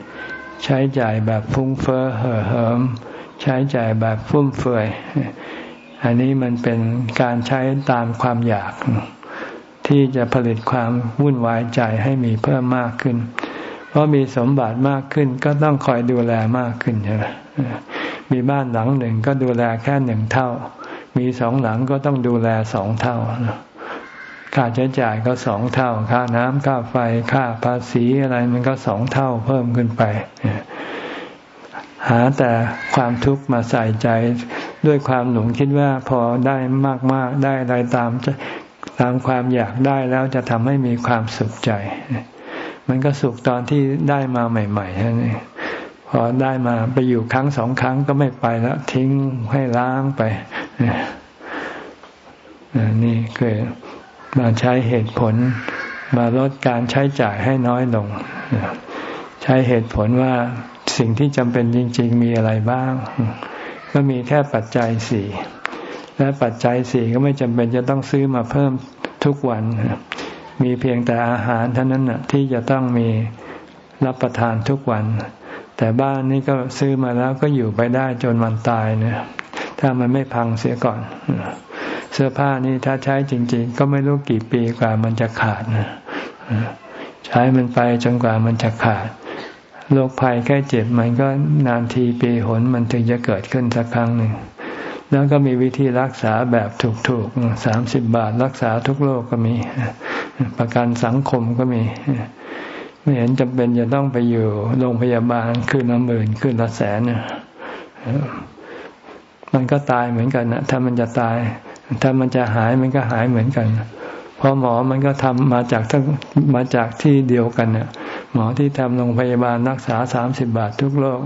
ใช้จ่ายแบบฟุ้งเฟ้อเห่อเหิม ใช้จ่ายแบบฟุ่มเฟือย อันนี้มันเป็นการใช้ตามความอยาก ที่จะผลิตความวุ่นวายใจให้มีเพิ่มมากขึ้น เพราะมีสมบัติมากขึ้นก็ต้องคอยดูแลมากขึ้นใช่ไหมมีบ้านหลังหนึ่งก็ดูแลแค่หนึ่งเท่า มีสองหลังก็ต้องดูแลสองเท่า ค่าใช้จ่ายก็สองเท่า ค่าน้ำค่าไฟ ค่าภาษีอะไรมันก็สองเท่าเพิ่มขึ้นไป หาแต่ความทุกข์มาใส่ใจด้วยความหลงคิดว่าพอได้มาก ๆ ได้อะไรตามตามความอยากได้แล้วจะทำให้มีความสุขใจ มันก็สุขตอนที่ได้มาใหม่ๆนั่นเองพอได้มาไปอยู่ครั้งสองครั้งก็ไม่ไปแล้ว ทิ้งให้ล้างไปนี่คือ มาใช้เหตุผล มาลดการใช้จ่ายให้น้อยลง ใช้เหตุผลว่าสิ่งที่จำเป็นจริง ๆ มีอะไรบ้าง ก็มีแค่ปัจจัยสี่และปัจจัยสี่ก็ไม่จำเป็นจะต้องซื้อมาเพิ่มทุกวัน มีเพียงแต่อาหารเท่านั้นนะที่จะต้องมีรับประทานทุกวัน แต่บ้านนี้ก็ซื้อมาแล้วก็อยู่ไปได้จนวันตายเนี่ยถ้ามันไม่พังเสียก่อน เสื้อผ้านี่ถ้าใช้จริง ๆ ก็ไม่รู้กี่ปีกว่ามันจะขาดนะใช้มันไปจนกว่ามันจะขาดโรคภัยแค่เจ็บมันก็นานทีปีหนมันถึงจะเกิดขึ้นสักครั้งหนึ่งแล้วก็มีวิธีรักษาแบบถูกๆสามสิบบาทรักษาทุกโรคกก็มี ประกันสังคมก็มี ไม่เห็นจำเป็นจะต้องไปอยู่โรงพยาบาลคืนละหมื่นคืนละแสนเนี่ยมันก็ตายเหมือนกันนะถ้ามันจะตาย ถ้ามันจะหายมันก็หายเหมือนกันเพราะหมอมันก็ทำมาจากทั้งมาจากที่เดียวกันเนี่ยหมอที่ทำโรงพยาบาลรักษาสามสิบบาททุกโรค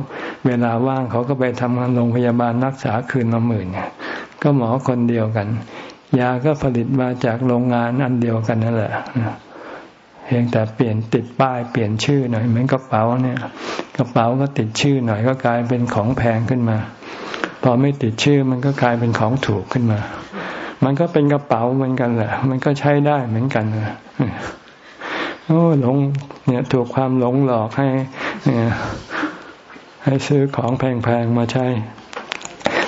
เวลาว่างเขาก็ไปทำงานโรงพยาบาลรักษาคืนละหมื่นก็หมอคนเดียวกัน ยาก็ผลิตมาจากโรงงานอันเดียวกันนั่นแหละเพียงแต่เปลี่ยนติดป้ายเปลี่ยนชื่อหน่อยเหมือนกระเป๋าเนี่ย กระเป๋าก็ติดชื่อหน่อยก็กลายเป็นของแพงขึ้นมา พอไม่ติดชื่อมันก็กลายเป็นของถูกขึ้นมา มันก็เป็นกระเป๋าเหมือนกันแหละ มันก็ใช้ได้เหมือนกันนะโอ้หลงเนี่ยถูกความหลงหลอกให้ให้ซื้อของแพงๆมาใช้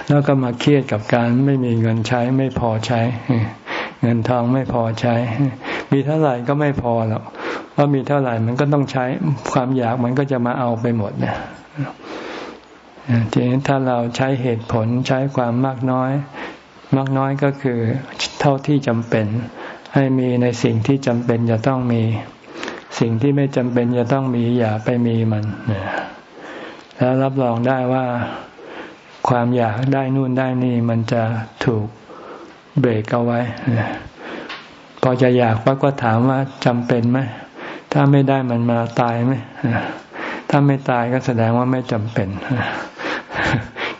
แล้วก็มาเครียดกับการไม่มีเงินใช้ไม่พอใช้ เงินทองไม่พอใช้ มีเท่าไหร่ก็ไม่พอหรอกเพราะมีเท่าไหร่มันก็ต้องใช้ความอยากมันก็จะมาเอาไปหมดเนี่ย ทีนี้ถ้าเราใช้เหตุผลใช้ความมากน้อย มากน้อยก็คือเท่าที่จำเป็น ให้มีในสิ่งที่จำเป็นจะต้องมี สิ่งที่ไม่จำเป็นจะต้องมีอย่าไปมีมันแล้วรับรองได้ว่าความอยากได้นู่นได้นี่มันจะถูกเบรกเอาไว้พอจะอยากปั๊บก็ถามว่าจำเป็นไหมถ้าไม่ได้มันมาตายไหมถ้าไม่ตายก็แสดงว่าไม่จำเป็น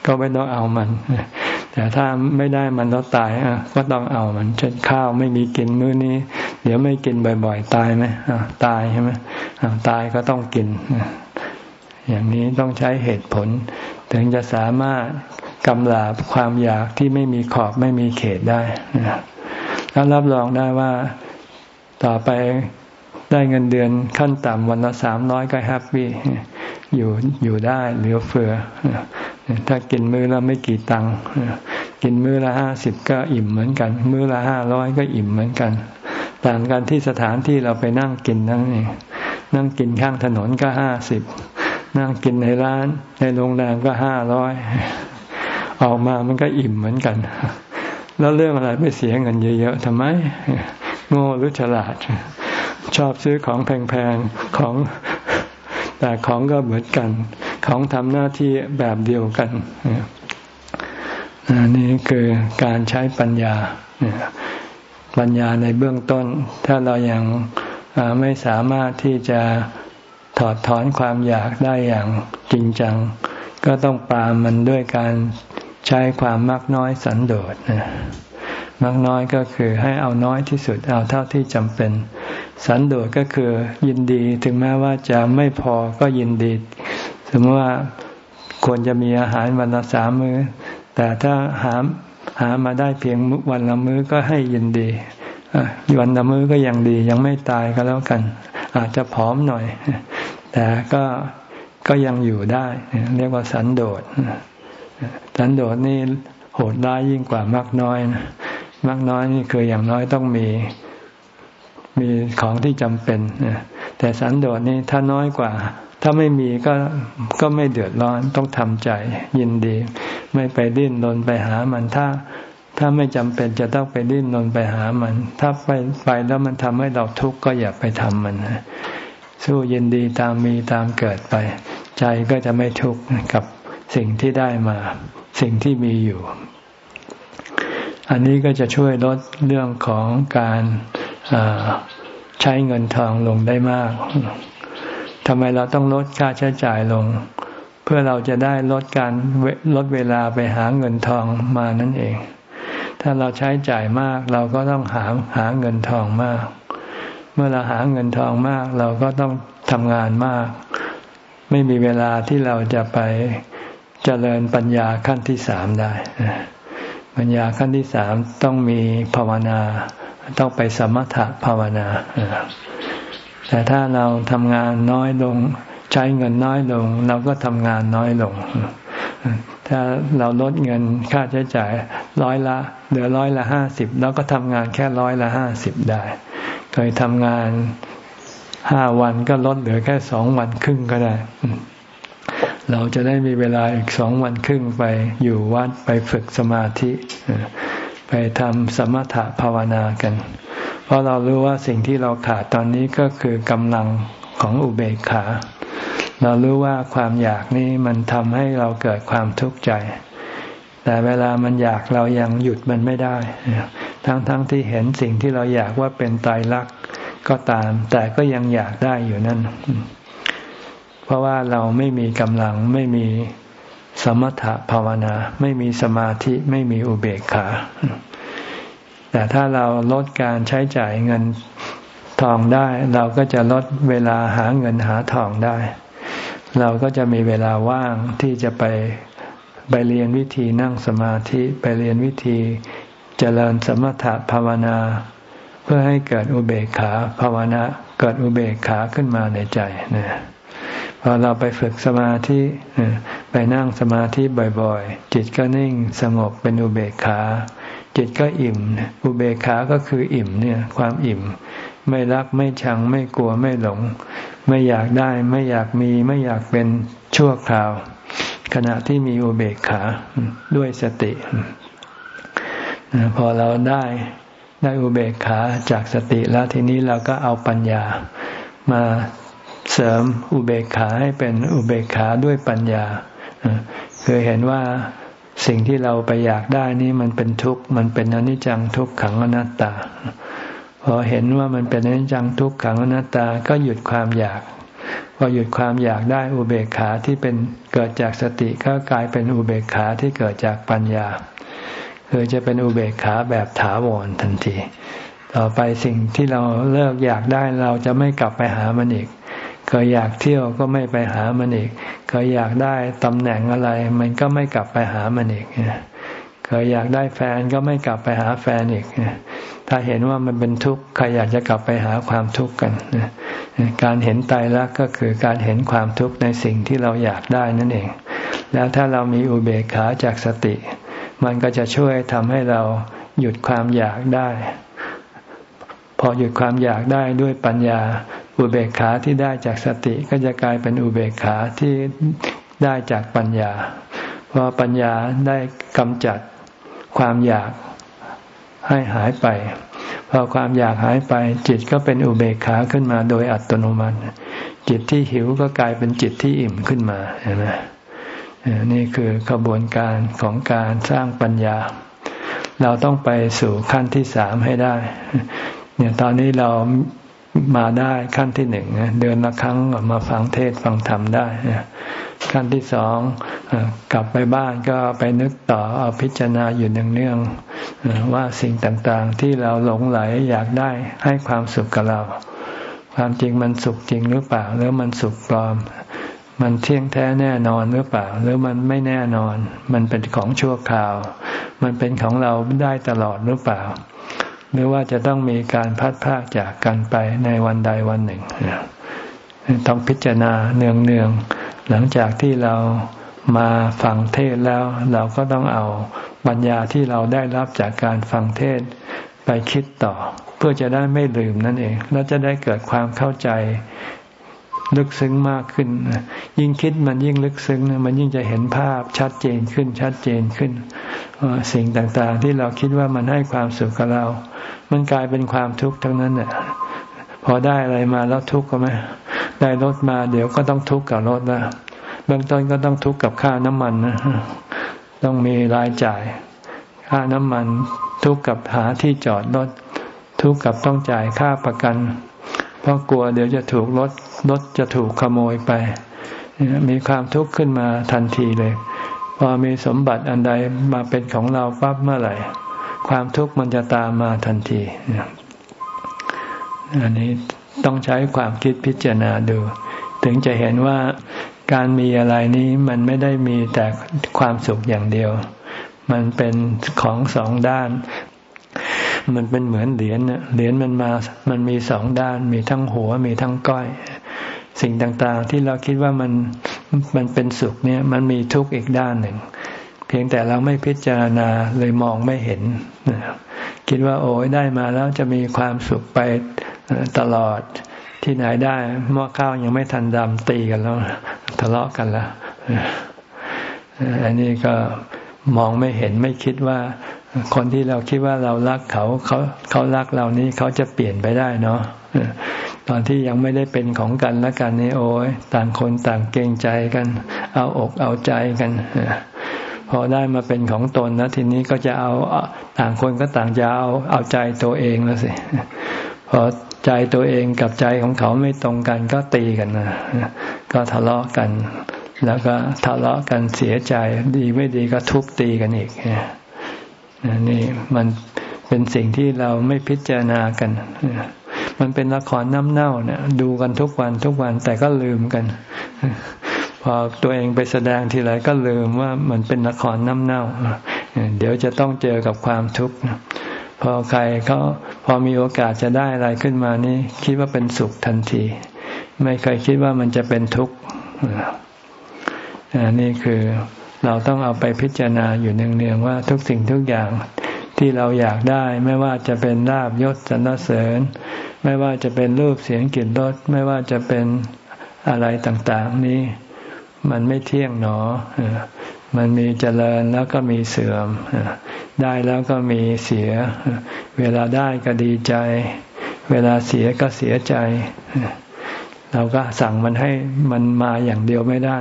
ก็ไม่ต้องเอามัน แต่ถ้าไม่ได้มันแล้วตายก็ต้องเอามันเช่นข้าวไม่มีกินมื้อนี้ เดี๋ยวไม่กินบ่อยๆ ตายไหมตายใช่ไหมตายก็ต้องกิน อย่างนี้ต้องใช้เหตุผล ถึงจะสามารถกำลาบความอยากที่ไม่มีขอบไม่มีเขตได้แล้วรับรองได้ว่าต่อไปได้เงินเดือนขั้นต่ำวันละสามร้อยก็แฮปปี้ อยู่อยู่ได้เหลือเฟือ ถ้ากินมื้อละไม่กี่ตังค์กินมื้อละห้าสิบก็อิ่มเหมือนกัน มื้อละห้าร้อยก็อิ่มเหมือนกัน ต่างกันที่สถานที่เราไปนั่งกินนั่นเองนั่งกินข้างถนนก็ห้าสิบนั่งกินในร้าน ในโรงแรมก็ห้าร้อยออกมามันก็อิ่มเหมือนกัน แล้วเรื่องอะไรไม่เสียเงินเยอะๆทำไม โง่หรือฉลาด ชอบซื้อของแพงๆของ แต่ของก็เหมือนกัน ของทำหน้าที่แบบเดียวกันนี่คือการใช้ปัญญา ปัญญาในเบื้องต้น ถ้าเรายังไม่สามารถที่จะถอดถอนความอยากได้อย่างจริงจัง ก็ต้องปรามมันด้วยการใช้ความมักน้อยสันโดษมักน้อยก็คือให้เอาน้อยที่สุดเอาเท่าที่จำเป็น สันโดษก็คือยินดีถึงแม้ว่าจะไม่พอก็ยินดี สมมติว่าควรจะมีอาหารวันละสามมือ้อ แต่ถ้าหาหามาได้เพียงวันละมื้อก็ให้ยินดีวันละมื้อก็ยังดี ยังไม่ตายก็แล้วกัน อาจจะผอมหน่อย แต่ก็ก็ยังอยู่ได้ เรียกว่าสันโดษสันโดษนี่โหดร้ยยิ่งกว่ามากน้อยนะมากน้อยนี่คืออย่างน้อยต้องมี มีของที่จำเป็นแต่สันโดษนี่ถ้าน้อยกว่า ถ้าไม่มีก็ก็ไม่เดือดร้อนต้องทำใจยินดี ไม่ไปดิ้นรนไปหามันถ้า ถ้าไม่จำเป็นจะต้องไปดิ้นรนไปหามัน ถ้าไปไปแล้วมันทำให้เราทุกข์ก็อย่าไปทำมันสู้ยินดีตามมีตามเกิดไป ใจก็จะไม่ทุกข์กับสิ่งที่ได้มา สิ่งที่มีอยู่ อันนี้ก็จะช่วยลดเรื่องของการ ใช้เงินทองลงได้มากทำไมเราต้องลดค่าใช้จ่ายลง เพื่อเราจะได้ลดการลดเวลาไปหาเงินทองมานั่นเอง ถ้าเราใช้จ่ายมาก เราก็ต้องหาหาเงินทองมาก เมื่อเราหาเงินทองมาก เราก็ต้องทำงานมาก ไม่มีเวลาที่เราจะไปเจริญปัญญาขั้นที่สามได้ปัญญาขั้นที่สามต้องมีภาวนา ต้องไปสมถะภาวนาแต่ถ้าเราทำงานน้อยลง ใช้เงินน้อยลง เราก็ทำงานน้อยลง ถ้าเราลดเงินค่าใช้จ่ายร้อยละเหลือร้อยละห้าสิบแล้วก็ทำงานแค่ร้อยละห้าสิบได้ เคยทำงานห้าวันก็ลดเหลือแค่สองวันครึ่งก็ได้ เราจะได้มีเวลาอีกสองวันครึ่งไปอยู่วัดไปฝึกสมาธิ ไปทำสมถะภาวนากัน เพราะเรารู้ว่าสิ่งที่เราขาดตอนนี้ก็คือกำลังของอุเบกขา เรารู้ว่าความอยากนี้มันทำให้เราเกิดความทุกข์ใจ แต่เวลามันอยากเรายังหยุดมันไม่ได้ ทั้งๆทที่เห็นสิ่งที่เราอยากว่าเป็นตายรักก็ตาม แต่ก็ยังอยากได้อยู่นั่น เพราะว่าเราไม่มีกำลังไม่มี สมถภาวนาไม่มีสมาธิไม่มีอุเบกขา แต่ถ้าเราลดการใช้จ่ายเงินทองได้ เราก็จะลดเวลาหาเงินหาทองได้ เราก็จะมีเวลาว่างที่จะไปไปเรียนวิธีนั่งสมาธิไปเรียนวิธีเจริญสมถภาวนา เพื่อให้เกิดอุเบกขาภาวนาเกิดอุเบกขาขึ้นมาในใจนะ พอเราไปฝึกสมาธิไปนั่งสมาธิบ่อยๆ จิตก็นิ่งสงบเป็นอุเบกขา จิตก็อิ่ม อุเบกขาก็คืออิ่มเนี่ยความอิ่ม ไม่รักไม่ชังไม่กลัวไม่หลง ไม่อยากได้ไม่อยากมีไม่อยากเป็นชั่วคราว ขณะที่มีอุเบกขาด้วยสติ พอเราได้ได้อุเบกขาจากสติแล้วทีนี้เราก็เอาปัญญามา เสริมอุเบกขาให้เป็นอุเบกขาด้วยปัญญาคือเห็นว่าสิ่งที่เราไปอยากได้นี่มันเป็นทุกข์มันเป็นอนิจจังทุกขังอนัตตา พอเห็นว่ามันเป็นอนิจจังทุกขังอนัตตาก็หยุดความอยาก พอหยุดความอยากได้อุเบกขาที่เป็นเกิดจากสติก็กลายเป็นอุเบกขาที่เกิดจากปัญญาคือจะเป็นอุเบกขาแบบถาวรทันที ต่อไปสิ่งที่เราเลิกอยากได้เราจะไม่กลับไปหามันอีก เคยอยากเที่ยวก็ไม่ไปหามันอีก เคยอยากได้ตำแหน่งอะไร มันก็ไม่กลับไปหามันอีกเคยอยากได้แฟนก็ไม่กลับไปหาแฟนอีกถ้าเห็นว่ามันเป็นทุกข์ใครอยากจะกลับไปหาความทุกข์กันการเห็นตายรักก็คือการเห็นความทุกข์ในสิ่งที่เราอยากได้นั่นเอง แล้วถ้าเรามีอุเบกขาจากสติ มันก็จะช่วยทำให้เราหยุดความอยากได้ พอหยุดความอยากได้ด้วยปัญญา อุเบกขาที่ได้จากสติก็จะกลายเป็นอุเบกขาที่ได้จากปัญญา เพอปัญญาได้กำจัดความอยากให้หายไป พอความอยากหายไป จิตก็เป็นอุเบกขาขึ้นมาโดยอัตโนมัติ จิตที่หิวก็กลายเป็นจิตที่อิ่มขึ้นมาเห็นไหมนี่คือกระบวนการของการสร้างปัญญา เราต้องไปสู่ขั้นที่สามให้ได้ เนี่ยตอนนี้เรา มาได้ขั้นที่หนึ่งเดือนละครั้งมาฟังเทศฟังธรรมได้ขั้นที่สองกลับไปบ้านก็ไปนึกต่อเอาพิจารณาอยู่เนืองๆว่าสิ่งต่างๆ ที่เราหลงไหลอยากได้ให้ความสุขกับเรา ความจริงมันสุขจริงหรือเปล่า หรือมันสุขปลอม มันเที่ยงแท้แน่นอนหรือเปล่า หรือมันไม่แน่นอน มันเป็นของชั่วคราว มันเป็นของเราได้ตลอดหรือเปล่า หรือว่าจะต้องมีการพัดพากจากกันไปในวันใดวันหนึ่ง ต้องพิจารณาเนืองเนืองหลังจากที่เรามาฟังเทศแล้ว เราก็ต้องเอาปัญญาที่เราได้รับจากการฟังเทศไปคิดต่อ เพื่อจะได้ไม่ลืมนั่นเอง แล้วจะได้เกิดความเข้าใจ ลึกซึ้งมากขึ้น ยิ่งคิดมันยิ่งลึกซึ้งมันยิ่งจะเห็นภาพชัดเจนขึ้นชัดเจนขึ้น สิ่งต่างๆ ที่เราคิดว่ามันให้ความสุขกับเรา มันกลายเป็นความทุกข์ทั้งนั้นเน่ยพอได้อะไรมาแล้วทุกข์ก็ไหมได้รถมาเดี๋ยวก็ต้องทุกข์กับรถนะเบื้องต้นก็ต้องทุกข์กับค่าน้ำมันนะต้องมีรายจ่าย ค่าน้ำมัน ทุกข์กับหาที่จอดรถ ทุกข์กับต้องจ่ายค่าประกัน เพราะกลัวเดี๋ยวจะถูกรถรถจะถูกขโมยไป มีความทุกข์ขึ้นมาทันทีเลย พอมีสมบัติอันใดมาเป็นของเราปั๊บเมื่อไหร่ ความทุกข์มันจะตามมาทันทีอันนี้ต้องใช้ความคิดพิจารณาดู ถึงจะเห็นว่าการมีอะไรนี้มันไม่ได้มีแต่ความสุขอย่างเดียว มันเป็นของสองด้าน มันเป็นเหมือนเหรียญเหรียญมันมา มันมีสองด้าน มีทั้งหัว มีทั้งก้อย สิ่งต่างๆ ที่เราคิดว่ามันมันเป็นสุขเนี่ย มันมีทุกข์อีกด้านหนึ่ง เพียงแต่เราไม่พิจารณาเลยมองไม่เห็น คิดว่าโอ้ยได้มาแล้วจะมีความสุขไปตลอดที่ไหนได้หม้อข้าวยังไม่ทันดำตีกันแล้ว ทะเลาะกันแล้วอันนี้ก็มองไม่เห็นไม่คิดว่า คนที่เราคิดว่าเรารักเขาเขาเขารักเรานี้เขาจะเปลี่ยนไปได้เนาะตอนที่ยังไม่ได้เป็นของกันและกันนี่โอ้ยต่างคนต่างเกรงใจกัน เอาอกเอาใจกันพอได้มาเป็นของตนนะทีนี้ก็จะเอาต่างคนก็ต่างจะเอาเอาใจตัวเองแล้วสิพอใจตัวเองกับใจของเขาไม่ตรงกันก็ตีกันนะก็ทะเลาะกัน แล้วก็ทะเลาะกันเสียใจดีไม่ดีก็ทุบตีกันอีก นี่มันเป็นสิ่งที่เราไม่พิจารณากัน มันเป็นละครน้ำเน่าเนี่ย ดูกันทุกวันทุกวันแต่ก็ลืมกัน พอตัวเองไปแสดงทีไรก็ลืมว่ามันเป็นละครน้ำเน่า เดี๋ยวจะต้องเจอกับความทุกข์พอใครเขาพอมีโอกาสจะได้อะไรขึ้นมานี่คิดว่าเป็นสุขทันที ไม่เคยคิดว่ามันจะเป็นทุกข์นี่คือ เราต้องเอาไปพิจารณาอยู่เนืองๆว่าทุกสิ่งทุกอย่างที่เราอยากได้ ไม่ว่าจะเป็นลาบยศสรรเสริญ ไม่ว่าจะเป็นรูปเสียงกลิ่นรสไม่ว่าจะเป็นอะไรต่างๆ นี้ มันไม่เที่ยงหนอ มันมีเจริญแล้วก็มีเสื่อม ได้แล้วก็มีเสีย เวลาได้ก็ดีใจ เวลาเสียก็เสียใจ เราก็สั่งมันให้มันมาอย่างเดียวไม่ได้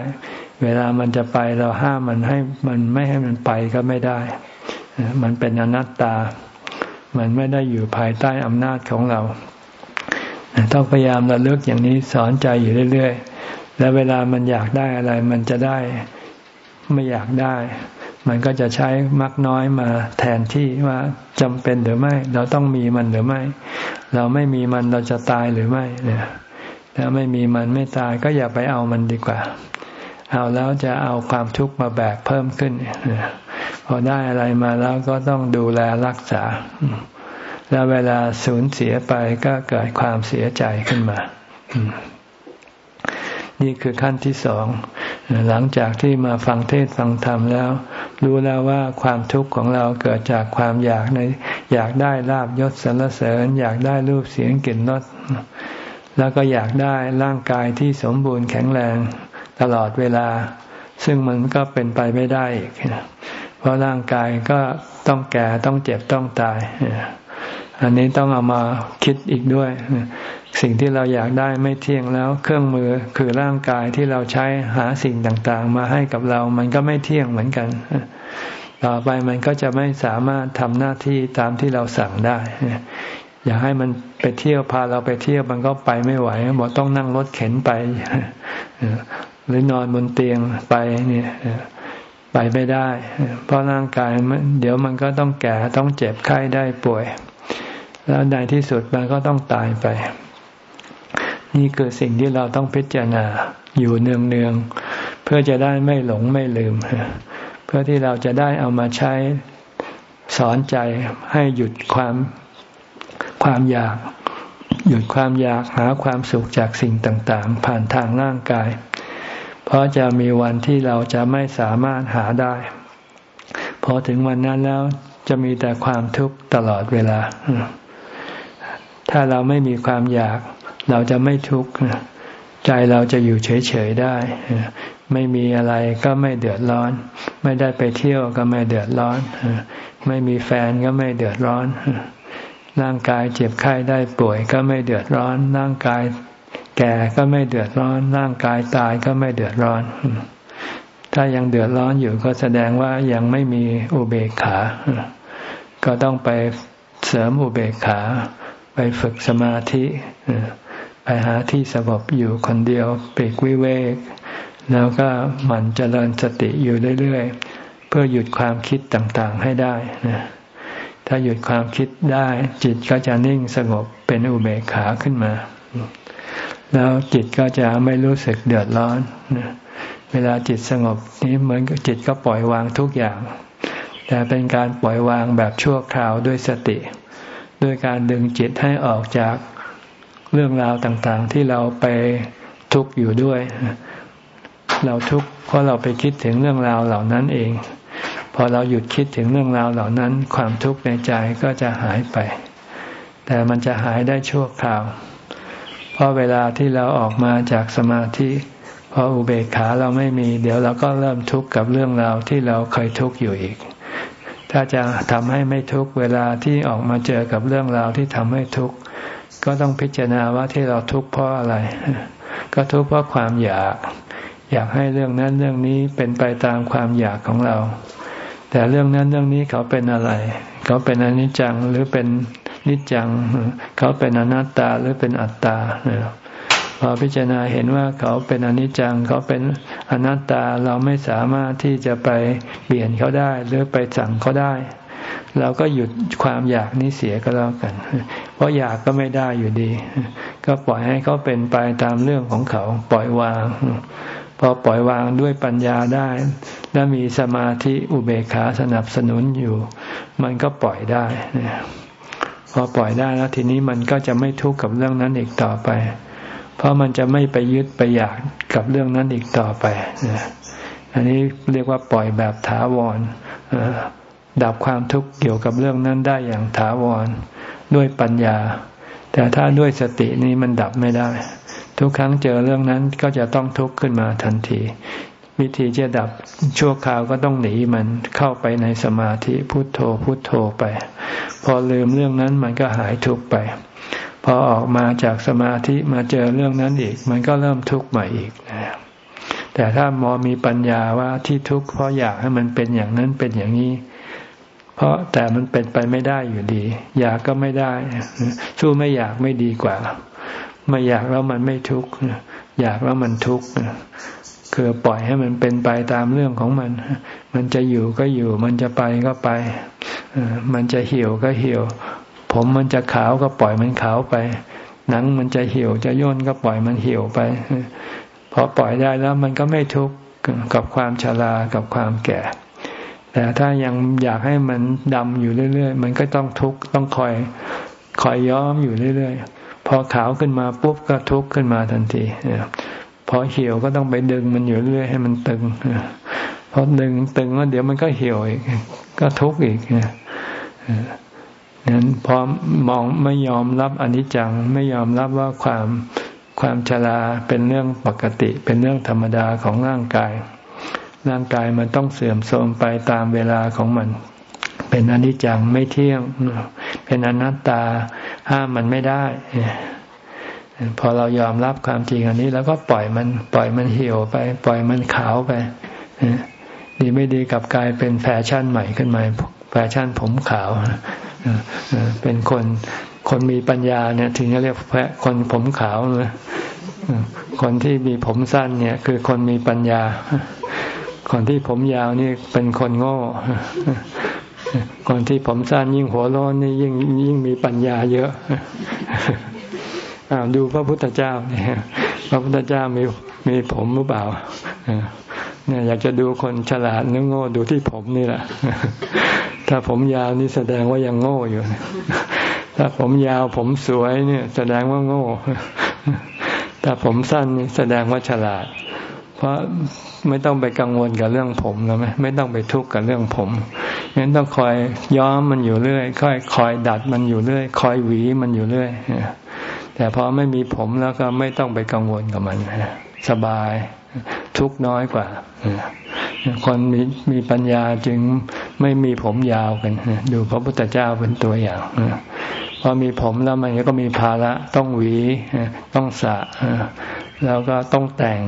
เวลามันจะไปเราห้ามมันให้มันไม่ให้มันไปก็ไม่ได้ มันเป็นอนัตตา มันไม่ได้อยู่ภายใต้อำนาจของเรา ต้องพยายามระลึกอย่างนี้สอนใจอยู่เรื่อยๆ แล้วเวลามันอยากได้อะไร มันจะได้ไม่อยากได้ มันก็จะใช้มักน้อยมาแทนที่ว่าจำเป็นหรือไม่ เราต้องมีมันหรือไม่ เราไม่มีมันเราจะตายหรือไม่เนี่ยถ้าไม่มีมันไม่ตายก็อย่าไปเอามันดีกว่า เอาแล้วจะเอาความทุกข์มาแบกเพิ่มขึ้นพอได้อะไรมาแล้วก็ต้องดูแลรักษา แล้วเวลาสูญเสียไปก็เกิดความเสียใจขึ้นมา นี่คือขั้นที่สองหลังจากที่มาฟังเทศฟังธรรมแล้ว รู้แล้วว่าความทุกข์ของเราเกิดจากความอยากใน อยากได้ลาบยศสรรเสริญ อยากได้รูปเสียงกลิ่นรสแล้วก็อยากได้ร่างกายที่สมบูรณ์แข็งแรง ตลอดเวลา ซึ่งมันก็เป็นไปไม่ได้อีกเพราะร่างกายก็ต้องแก่ต้องเจ็บต้องตาย อันนี้ต้องเอามาคิดอีกด้วย สิ่งที่เราอยากได้ไม่เที่ยงแล้ว เครื่องมือคือร่างกายที่เราใช้หาสิ่งต่างๆ มาให้กับเรา มันก็ไม่เที่ยงเหมือนกันต่อไปมันก็จะไม่สามารถทำหน้าที่ตามที่เราสั่งได้ อย่าให้มันไปเที่ยวพาเราไปเที่ยวมันก็ไปไม่ไหวบอกต้องนั่งรถเข็นไป หรือนอนบนเตียงไปเนี่ยไปไม่ได้ เพราะร่างกายเดี๋ยวมันก็ต้องแก่ต้องเจ็บไข้ได้ป่วย แล้วในที่สุดมันก็ต้องตายไป นี่คือสิ่งที่เราต้องพิจารณาอยู่เนืองๆเพื่อจะได้ไม่หลงไม่ลืม เพื่อที่เราจะได้เอามาใช้สอนใจให้หยุดความความอยาก หยุดความอยากหาความสุขจากสิ่งต่าง ๆ ผ่านทางร่างกาย เพราะจะมีวันที่เราจะไม่สามารถหาได้ พอถึงวันนั้นแล้วจะมีแต่ความทุกข์ตลอดเวลา ถ้าเราไม่มีความอยาก เราจะไม่ทุกข์ใจเราจะอยู่เฉยๆได้ ไม่มีอะไรก็ไม่เดือดร้อน ไม่ได้ไปเที่ยวก็ไม่เดือดร้อน ไม่มีแฟนก็ไม่เดือดร้อน ร่างกายเจ็บไข้ได้ป่วยก็ไม่เดือดร้อน ร่างกาย แก่ก็ไม่เดือดร้อน ร่างกายตายก็ไม่เดือดร้อน ถ้ายังเดือดร้อนอยู่ก็แสดงว่ายังไม่มีอุเบกขา ก็ต้องไปเสริมอุเบกขา ไปฝึกสมาธิ ไปหาที่สงบอยู่คนเดียวปีกวิเวก แล้วก็หมั่นเจริญสติอยู่เรื่อยๆ เพื่อหยุดความคิดต่างๆให้ได้นะถ้าหยุดความคิดได้ จิตก็จะนิ่งสงบเป็นอุเบกขาขึ้นมา แล้วจิตก็จะไม่รู้สึกเดือดร้อน เวลาจิตสงบนี้เหมือนกับจิตก็ปล่อยวางทุกอย่าง แต่เป็นการปล่อยวางแบบชั่วคราวด้วยสติ ด้วยการดึงจิตให้ออกจากเรื่องราวต่างๆ ที่เราไปทุกข์อยู่ด้วย เราทุกข์เพราะเราไปคิดถึงเรื่องราวเหล่านั้นเอง พอเราหยุดคิดถึงเรื่องราวเหล่านั้น ความทุกข์ในใจก็จะหายไป แต่มันจะหายได้ชั่วคราว ราะเวลาที่เราออกมาจากสมาธิพออุเบกขาเราไม่มี เดี๋ยวเราก็เริ่มทุกข์กับเรื่องราวที่เราเคยทุกข์อยู่อีก ถ้าจะทำให้ไม่ทุกข์เวลาที่ออกมาเจอกับเรื่องราวที่ทำให้ทุกข์ก็ต้องพิจารณาว่าที่เราทุกข์เพราะอะไร ก็ทุกข์เพราะความอยาก อยากให้เรื่องนั้นเรื่องนี้เป็นไปตามความอยากของเรา แต่เรื่องนั้นเรื่องนี้เขาเป็นอะไร เขาเป็นอนิจจังหรือเป็น นิจจัง เขาเป็นอนัตตาหรือเป็นอัตตาพอพิจารณาเห็นว่าเขาเป็นอนิจจัง เขาเป็นอนัตตาเราไม่สามารถที่จะไปเปลี่ยนเขาได้หรือไปสั่งเขาได้ เราก็หยุดความอยากนี้เสียก็แล้วกัน เพราะอยากก็ไม่ได้อยู่ดี ก็ปล่อยให้เขาเป็นไปตามเรื่องของเขาปล่อยวาง พอปล่อยวางด้วยปัญญาได้ และมีสมาธิอุเบกขาสนับสนุนอยู่ มันก็ปล่อยได้ พอปล่อยได้แล้วทีนี้มันก็จะไม่ทุกข์กับเรื่องนั้นอีกต่อไป เพราะมันจะไม่ไปยึดไปอยากกับเรื่องนั้นอีกต่อไปอันนี้เรียกว่าปล่อยแบบถาวรดับความทุกข์เกี่ยวกับเรื่องนั้นได้อย่างถาวรด้วยปัญญา แต่ถ้าด้วยสตินี้มันดับไม่ได้ ทุกครั้งเจอเรื่องนั้นก็จะต้องทุกข์ขึ้นมาทันที วิธีจะดับชั่วคราวก็ต้องหนีมันเข้าไปในสมาธิพุโทโธพุโทโธไป พอลืมเรื่องนั้นมันก็หายทุกไป พอออกมาจากสมาธิมาเจอเรื่องนั้นอีก มันก็เริ่มทุกข์ใหม่อีกนะแต่ถ้ามอมีปัญญาว่าที่ทุกข์เพราะอยากให้มันเป็นอย่างนั้นเป็นอย่างนี้ เพราะแต่มันเป็นไปไม่ได้อยู่ดี อยากก็ไม่ได้สู้ไม่อยากไม่ดีกว่า ไม่อยากแล้วมันไม่ทุกข์อยากแล้วมันทุกข์ คือปล่อยให้มันเป็นไปตามเรื่องของมัน มันจะอยู่ก็อยู่ มันจะไปก็ไป มันจะเหี่ยวก็เหี่ยว ผมมันจะขาวก็ปล่อยมันขาวไป หนังมันจะเหี่ยวจะย่นก็ปล่อยมันเหี่ยวไป พอปล่อยได้แล้วมันก็ไม่ทุกข์กับความชรา กับความแก่ แต่ถ้ายังอยากให้มันดำอยู่เรื่อย ๆ มันก็ต้องทุกข์ ต้องคอย คอยย้อมอยู่เรื่อย ๆ พอขาวขึ้นมาปุ๊บก็ทุกข์ขึ้นมาทันที พอเหี่ยวก็ต้องไปดึงมันอยู่เรื่อยให้มันตึงพอดึงตึงแล้วเดี๋ยวมันก็เหี่ยวอีก ก็ทุกข์อีกนั้นพอมองไม่ยอมรับอนิจจังไม่ยอมรับว่าความความชราเป็นเรื่องปกติ เป็นเรื่องธรรมดาของร่างกาย ร่างกายมันต้องเสื่อมโทรมไปตามเวลาของมัน เป็นอนิจจังไม่เที่ยง เป็นอนัตตาห้ามมันไม่ได้ พอเรายอมรับความจริงอันนี้ แล้วก็ปล่อยมัน ปล่อยมันเหี่ยวไป ปล่อยมันขาวไปดีไม่ดีกับกลายเป็นแฟชั่นใหม่ขึ้นมาแฟชั่นผมขาวเป็นคนคนมีปัญญาเนี่ยถึงจะเรียกแพะคนผมขาวนะคนที่มีผมสั้นเนี่ย คือคนมีปัญญา คนที่ผมยาวนี่เป็นคนโง่คนที่ผมสั้นยิ่งหัวร้อนนี่ยิ่งยิ่งมีปัญญาเยอะ ดูพระพุทธเจ้าเนี่ยพระพุทธเจ้ามีมีผมหรือเปล่าเนี่ยอยากจะดูคนฉลาดหรือโง่ดูที่ผมนี่แหละ ถ้าผมยาวนี่แสดงว่ายังโง่อยู่ถ้าผมยาวผมสวยเนี่ย แสดงว่าโง่ ถ้าผมสั้นนี่แสดงว่าฉลาด เพราะไม่ต้องไปกังวลกับเรื่องผมแล้วไหมไม่ต้องไปทุกข์กับเรื่องผมงั้นต้องคอยย้อมมันอยู่เรื่อยคอยคอยดัดมันอยู่เรื่อย คอยหวีมันอยู่เรื่อย แต่พอไม่มีผมแล้วก็ไม่ต้องไปกังวลกับมันสบายทุกน้อยกว่า คนมีมีปัญญาจึงไม่มีผมยาวกัน ดูพระพุทธเจ้าเป็นตัวอย่างพอมีผมแล้วมันก็มีภาระต้องหวี ต้องสระแล้วก็ต้องแต่ง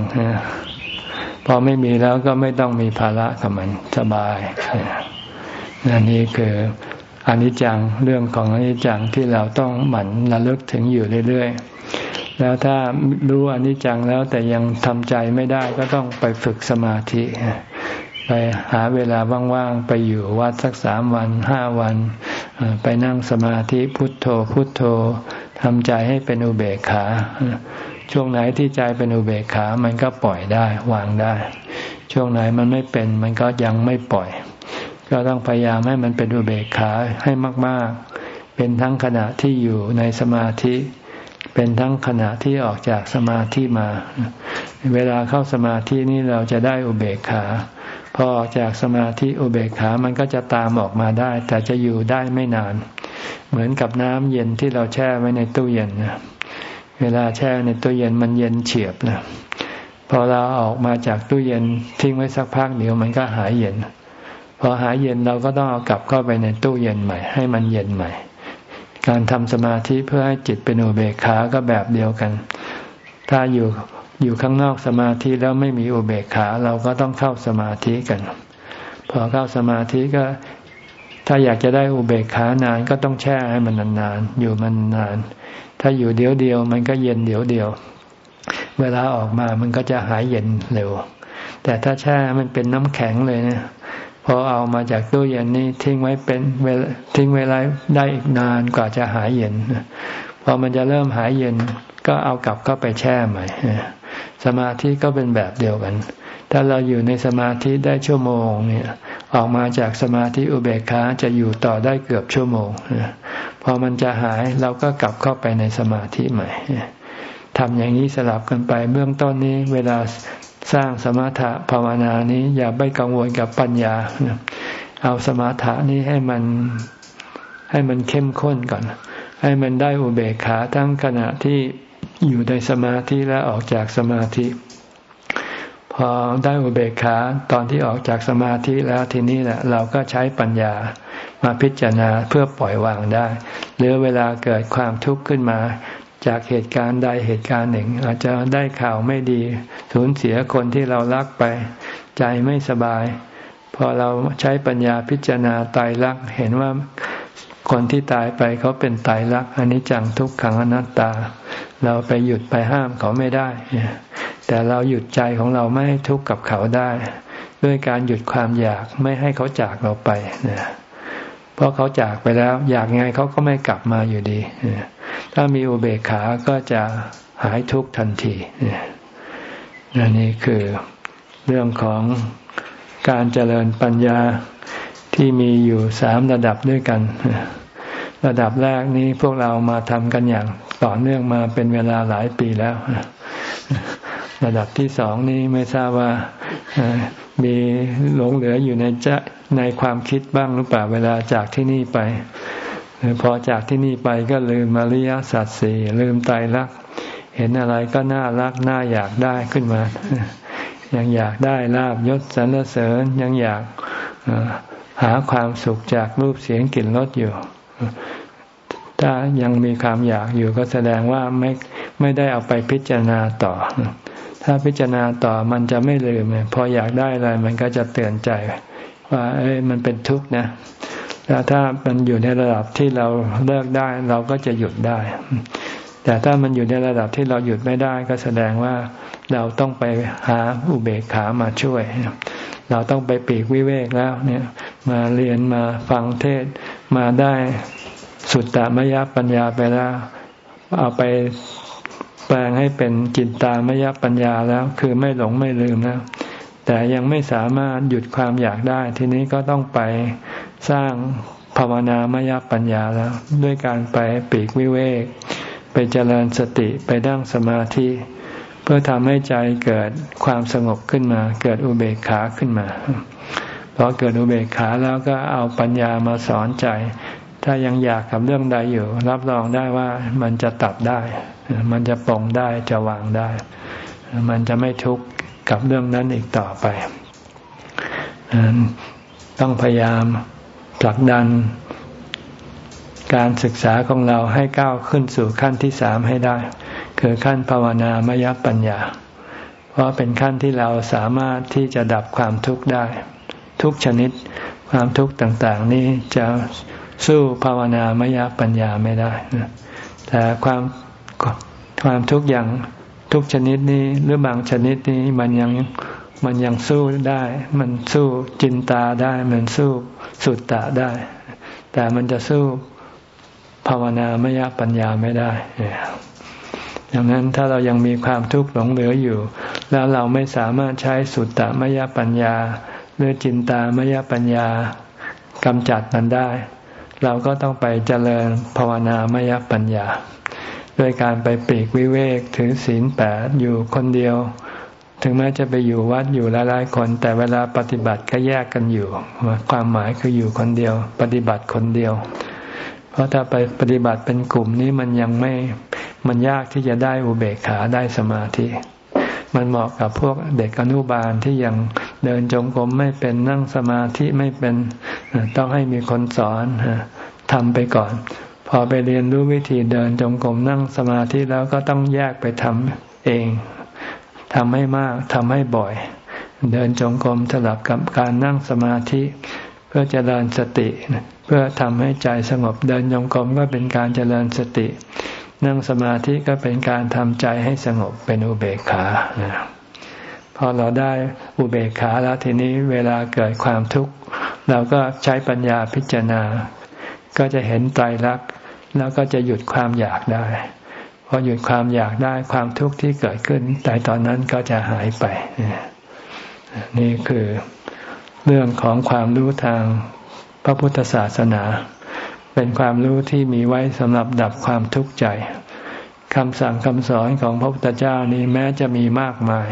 พอไม่มีแล้วก็ไม่ต้องมีภาระกับมันสบายนนี่คือ อนิจจังเรื่องของอนิจจังที่เราต้องหมั่นระลึกถึงอยู่เรื่อยๆ แล้วถ้ารู้อนิจจังแล้วแต่ยังทำใจไม่ได้ก็ต้องไปฝึกสมาธิไปหาเวลาว่างๆ ไปอยู่วัดสักสามวันห้าวัน ไปนั่งสมาธิพุทโธพุทโธทำใจให้เป็นอุเบกขา ช่วงไหนที่ใจเป็นอุเบกขา มันก็ปล่อยได้วางได้ ช่วงไหนมันไม่เป็นมันก็ยังไม่ปล่อย ก็ต้องพยายามให้มันเป็นอุเบกขาให้มาก ๆ เป็นทั้งขณะที่อยู่ในสมาธิ เป็นทั้งขณะที่ออกจากสมาธิมา เวลาเข้าสมาธินี่เราจะได้อุเบกขาพอออกจากสมาธิอุเบกขามันก็จะตามออกมาได้ แต่จะอยู่ได้ไม่นาน เหมือนกับน้ำเย็นที่เราแช่ไว้ในตู้เย็นนะเวลาแช่ในตู้เย็นมันเย็นเฉียบนะพอเราออกมาจากตู้เย็นทิ้งไว้สักพักเดี๋ยวมันก็หายเย็น พอหายเย็นเราก็ต้องเอากลับเข้าไปในตู้เย็นใหม่ ให้มันเย็นใหม่ การทำสมาธิเพื่อให้จิตเป็นอุเบกขาก็แบบเดียวกัน ถ้าอยู่อยู่ข้างนอกสมาธิแล้วไม่มีอุเบกขาเราก็ต้องเข้าสมาธิกัน พอเข้าสมาธิก็ ถ้าอยากจะได้อุเบกขานานก็ต้องแช่ให้มันนานๆอยู่มันนาน ถ้าอยู่เดียวเดียวมันก็เย็นเดียวเดียว เวลาออกมามันก็จะหายเย็นเร็ว แต่ถ้าแช่มันเป็นน้ำแข็งเลยเนะ พอเอามาจากตู้เย็นนี่ทิ้งไว้เป็นเวลทิ้งเวลาได้อีกนานกว่าจะหายเย็นพอมันจะเริ่มหายเย็นก็เอากลับเข้าไปแช่ใหม่สมาธิก็เป็นแบบเดียวกัน ถ้าเราอยู่ในสมาธิได้ชั่วโมงเนี่ย ออกมาจากสมาธิอุเบกขาจะอยู่ต่อได้เกือบชั่วโมงพอมันจะหายเราก็กลับเข้าไปในสมาธิใหม่ทำอย่างนี้สลับกันไปเบื้องต้นนี้ เวลา สร้างสมถะภาวนานี้อย่าไปกังวลกับปัญญา เอาสมถะนี้ให้มันให้มันเข้มข้นก่อน ให้มันได้อุเบกขาทั้งขณะที่อยู่ในสมาธิและออกจากสมาธิ พอได้อุเบกขาตอนที่ออกจากสมาธิแล้วทีนี้แหละเราก็ใช้ปัญญามาพิจารณาเพื่อปล่อยวางได้ หรือเวลาเกิดความทุกข์ขึ้นมา จากเหตุการณ์ใดเหตุการณ์หนึ่ง อาจจะได้ข่าวไม่ดี สูญเสียคนที่เรารักไป ใจไม่สบาย พอเราใช้ปัญญาพิจารณาตายรักเห็นว่าคนที่ตายไปเขาเป็นตายรักอันนี้จังทุกขังอนัตตา เราไปหยุดไปห้ามเขาไม่ได้ แต่เราหยุดใจของเราไม่ให้ทุกข์กับเขาได้ ด้วยการหยุดความอยากไม่ให้เขาจากเราไปนะ ราะเขาจากไปแล้ว อยากไงเขาก็ไม่กลับมาอยู่ดี ถ้ามีอุเบกขา ก็จะหายทุกข์ทันทีนนี่คือเรื่องของการเจริญปัญญาที่มีอยู่สามระดับด้วยกัน ระดับแรกนี้พวกเรามาทำกันอย่างต่อเนื่องมาเป็นเวลาหลายปีแล้ว ระดับที่สองนี้ไม่ทราบว่า มีหลงเหลืออยู่ในจะในความคิดบ้างหรือเปล่าเวลาจากที่นี่ไป พอจากที่นี่ไปก็ลืมมาริยสัตสี่ลืมไตรัก เห็นอะไรก็น่ารักน่าอยากได้ขึ้นมา ยังอยากได้ลาบยศสรรเสริญยังอยากหาความสุขจากรูปเสียงกลิ่นรสอยู่ ถ้ายังมีความอยากอยู่ก็แสดงว่าไม่ไม่ได้เอาไปพิจารณาต่อ ถ้าพิจารณาต่อมันจะไม่ลืมพออยากได้อะไรมันก็จะเตือนใจ ว่าเอ้ยมันเป็นทุกข์นะแล้วถ้ามันอยู่ในระดับที่เราเลิกได้ เราก็จะหยุดได้ แต่ถ้ามันอยู่ในระดับที่เราหยุดไม่ได้ ก็แสดงว่าเราต้องไปหาอุเบกขามาช่วย เราต้องไปปีกวิเวกแล้วเนี่ย มาเรียนมาฟังเทศมาได้สุตตมยปัญญาไปแล้วเอาไปแป ลงให้เป็นจิตตามยปัญญาแล้ว คือไม่หลงไม่ลืมแล้ว แต่ยังไม่สามารถหยุดความอยากได้ ทีนี้ก็ต้องไปสร้างภาวนามยปัญญาแล้ว ด้วยการไปปีกวิเวก ไปเจริญสติไปดั้งสมาธิ เพื่อทำให้ใจเกิดความสงบขึ้นมา เกิดอุเบกขาขึ้นมาพอเกิดอุเบกขาแล้วก็เอาปัญญามาสอนใจ ถ้ายังอยากกับเรื่องใดอยู่ รับรองได้ว่ามันจะตัดได้ มันจะปองได้จะวางได้ มันจะไม่ทุกข์กับเรื่องนั้นอีกต่อไป ต้องพยายามผลักดันการศึกษาของเราให้ก้าวขึ้นสู่ขั้นที่สามให้ได้ คือขั้นภาวนามยปัญญา เพราะเป็นขั้นที่เราสามารถที่จะดับความทุกข์ได้ ทุกชนิดความทุกข์ต่าง ๆ นี้จะสู้ภาวนามยปัญญาไม่ได้แต่ความ ความทุกข์อย่างทุกชนิดนี้หรือบางชนิดนี้มันยังมันยังสู้ได้ มันสู้จินตาได้ มันสู้สุตตะได้ แต่มันจะสู้ภาวนามยปัญญาไม่ได้ดังนั้นถ้าเรายังมีความทุกข์หลงเหลืออยู่ แล้วเราไม่สามารถใช้สุตตะมยปัญญา หรือจินตามยปัญญากำจัดมันได้ เราก็ต้องไปเจริญภาวนามยปัญญา ด้วยการไปปีกวิเวกถือศีลแปดอยู่คนเดียว ถึงแม้จะไปอยู่วัดอยู่หลายๆคน แต่เวลาปฏิบัติก็แยกกันอยู่ ความหมายคืออยู่คนเดียว ปฏิบัติคนเดียว เพราะถ้าไปปฏิบัติเป็นกลุ่มนี้มันยังไม่มันยากที่จะได้อุเบกขาได้สมาธิมันเหมาะกับพวกเด็กอนุบาลที่ยังเดินจงกรมไม่เป็นนั่งสมาธิไม่เป็นต้องให้มีคนสอนทำไปก่อน พอไปเรียนรู้วิธีเดินจงกรมนั่งสมาธิแล้วก็ต้องแยกไปทำเองทำให้มากทำให้บ่อย เดินจงกรมสลับกับการนั่งสมาธิ เพื่อเจริญสติ เพื่อทำให้ใจสงบเดินจงกรมก็เป็นการเจริญสติ นั่งสมาธิก็เป็นการทำใจให้สงบเป็นอุเบกขาพอเราได้อุเบกขาแล้วทีนี้เวลาเกิดความทุกข์ เราก็ใช้ปัญญาพิจารณา ก็จะเห็นไตรลักษณ์ แล้วก็จะหยุดความอยากได้ พอหยุดความอยากได้ความทุกข์ที่เกิดขึ้น แต่ตอนนั้นก็จะหายไป นี่คือเรื่องของความรู้ทางพระพุทธศาสนา เป็นความรู้ที่มีไว้สำหรับดับความทุกข์ใจคำสั่งคำสอนของพระพุทธเจ้านี้แม้จะมีมากมาย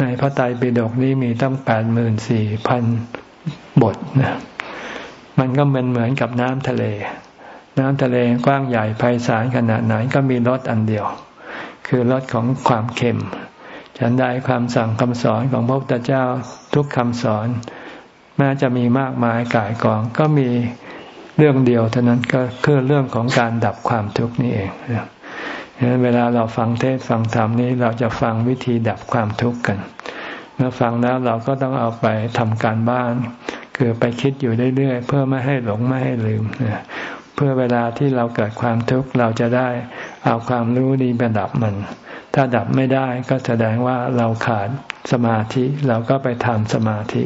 ในพระไตรปิฎกนี้มีตั้งแปดหมื่นสี่พันบทนะมันก็เป็นเหมือนกับน้ำทะเล น้ำทะเลกว้างใหญ่ไพศาลขนาดไหนก็มีรสอันเดียว คือรสของความเค็ม ฉันได้ความสั่งคำสอนของพระพุทธเจ้าทุกคำสอน แม้จะมีมากมายกายกองก็มีเรื่องเดียวเท่านั้นก็คือเรื่องของการดับความทุกข์นี่เองเวลาเราฟังเทศฟังธรรมนี้เราจะฟังวิธีดับความทุกข์กัน เมื่อฟังแล้วเราก็ต้องเอาไปทำการบ้าน คือไปคิดอยู่เรื่อยๆเพื่อไม่ให้หลงไม่ให้ลืม เพื่อเวลาที่เราเกิดความทุกข์เราจะได้เอาความรู้นี้ไปดับมัน ถ้าดับไม่ได้ก็แสดงว่าเราขาดสมาธิเราก็ไปทำสมาธิ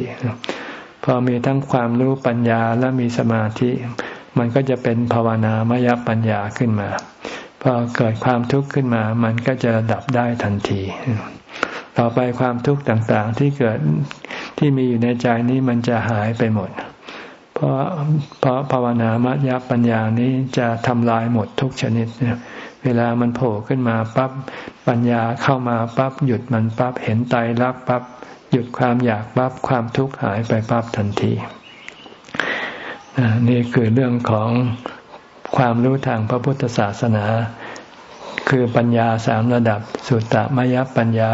พอมีทั้งความรู้ปัญญาและมีสมาธิ มันก็จะเป็นภาวนามยปัญญาขึ้นมา พอเกิดความทุกข์ขึ้นมา มันก็จะดับได้ทันที ต่อไปความทุกข์ต่างๆที่เกิดที่มีอยู่ในใจนี้มันจะหายไปหมด เพราะเพราะภาวนามยปัญญานี้จะทำลายหมดทุกชนิดเนี่ยเวลามันโผล่ขึ้นมาปั๊บปัญญาเข้ามาปั๊บหยุดมันปั๊บเห็นไตรลักษณ์ปั๊บหยุดความอยากปั๊บความทุกข์หายไปปั๊บทันทีนี่คือเรื่องของความรู้ทางพระพุทธศาสนา คือปัญญาสามระดับสุตตมยปัญญา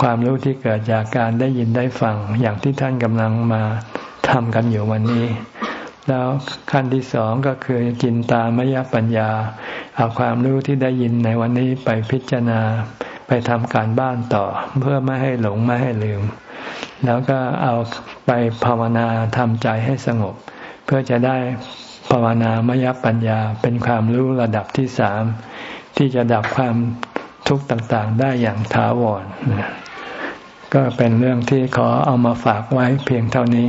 ความรู้ที่เกิดจากการได้ยินได้ฟังอย่างที่ท่านกำลังมา ทำกันอยู่วันนี้ แล้วขั้นที่สองก็คือจินตามยปัญญา เอาความรู้ที่ได้ยินในวันนี้ไปพิจารณาไปทำการบ้านต่อเพื่อไม่ให้หลงไม่ให้ลืม แล้วก็เอาไปภาวนาทำใจให้สงบ เพื่อจะได้ภาวนามยปัญญาเป็นความรู้ระดับที่สามที่จะดับความทุกข์ต่างๆ ได้อย่างถาวรก็เป็นเรื่องที่ขอเอามาฝากไว้เพียงเท่านี้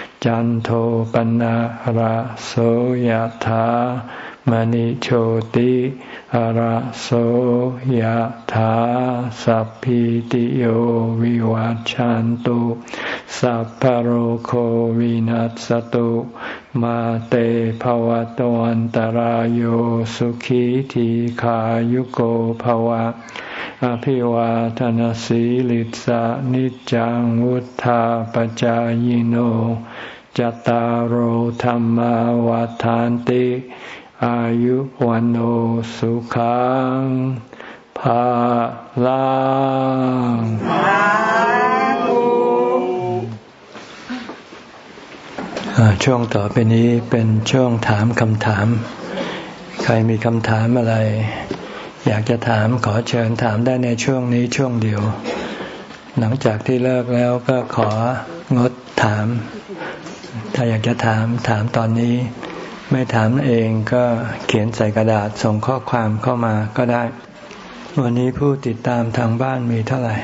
จันโทปนะระโสยธามณิโชติระโสยธาสัพพิติโยวิวัจจันตุสัพพโรโควินัสตุมาเตภวะตวันตารโยสุขีทีขายุโกภวะ อภิวาทนสีลิสานิจังวุธาปจายโน จตารโหธรรมวาทานติ อายุวันโอสุขังภาลังช่วงต่อไปนี้เป็นช่วงถามคำถาม ใครมีคำถามอะไร อยากจะถามขอเชิญถามได้ในช่วงนี้ช่วงเดียว หลังจากที่เลิกแล้วก็ของดถาม ถ้าอยากจะถามถามตอนนี้ ไม่ถามเองก็เขียนใส่กระดาษส่งข้อความเข้ามาก็ได้ วันนี้ผู้ติดตามทางบ้านมีเท่าไหร่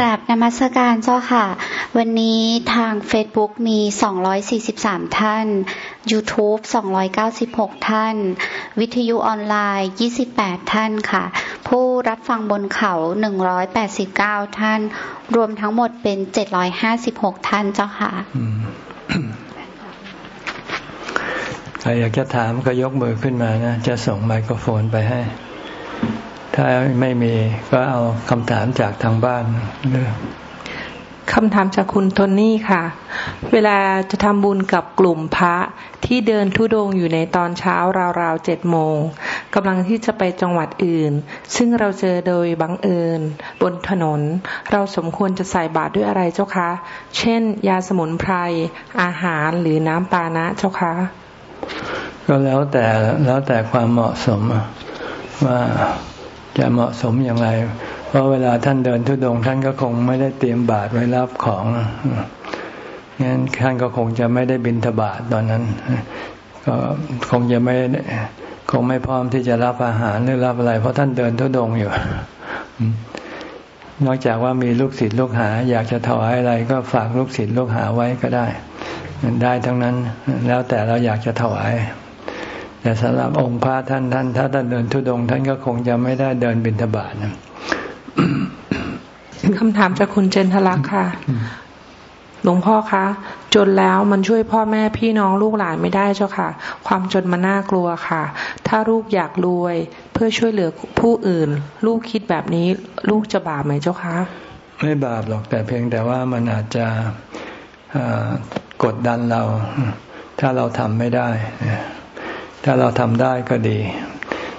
กราบนมัสการเจ้าค่ะ วันนี้ทาง Facebook มี 243 ท่าน YouTube 296 ท่าน วิทยุออนไลน์ 28 ท่านค่ะ ผู้รับฟังบนเขา 189 ท่าน รวมทั้งหมดเป็น 756 ท่านเจ้าค่ะ ครอยากจะถามก็ยกมือขึ้นมานะ จะส่งไมโครโฟนไปให้ ถ้าไม่มีก็เอาคำถามจากทางบ้านเลือกคำถามจากคุณโทนี่ค่ะ เวลาจะทำบุญกับกลุ่มพระที่เดินทุดงอยู่ในตอนเช้าราวๆเจ็ดโมงกำลังที่จะไปจังหวัดอื่น ซึ่งเราเจอโดยบังเอิญบนถนน เราสมควรจะใส่บาตรด้วยอะไรเจ้าคะ เช่น ยาสมุนไพรอาหารหรือน้ำปานะเจ้าคะ ก็แล้วแต่แล้วแต่ความเหมาะสมว่าจะเหมาะสมอย่างไร เพราะเวลาท่านเดินทุดงท่านก็คงไม่ได้เตรียมบาตรไว้รับของงั้นท่านก็คงจะไม่ได้บินทบาทตอนนั้น ก็คงจะไม่คงไม่พร้อมที่จะรับอาหารหรือรับอะไร เพราะท่านเดินทุดงอยู่ นอกจากว่ามีลูกศิษย์ลูกหา อยากจะถวายอะไรก็ฝากลูกศิษย์ลูกหาไว้ก็ได้ ได้ทั้งนั้น แล้วแต่เราอยากจะถวาย แต่สำหรับองค์พระท่านท่านถ้าท่านเดินทุดง ท่านก็คงจะไม่ได้เดินบิณฑบาตนะคำถามจากคุณเจนทลักษ์ค่ะ หลวงพ่อคะ จนแล้วมันช่วยพ่อแม่พี่น้องลูกหลานไม่ได้เจ้าค่ะ ความจนมันน่ากลัวค่ะ ถ้าลูกอยากรวย เพื่อช่วยเหลือผู้อื่น ลูกคิดแบบนี้ ลูกจะบาปไหมเจ้าคะ ไม่บาปหรอกแต่เพียงแต่ว่ามันอาจจะ กดดันเรา ถ้าเราทำไม่ได้ ถ้าเราทำได้ก็ดี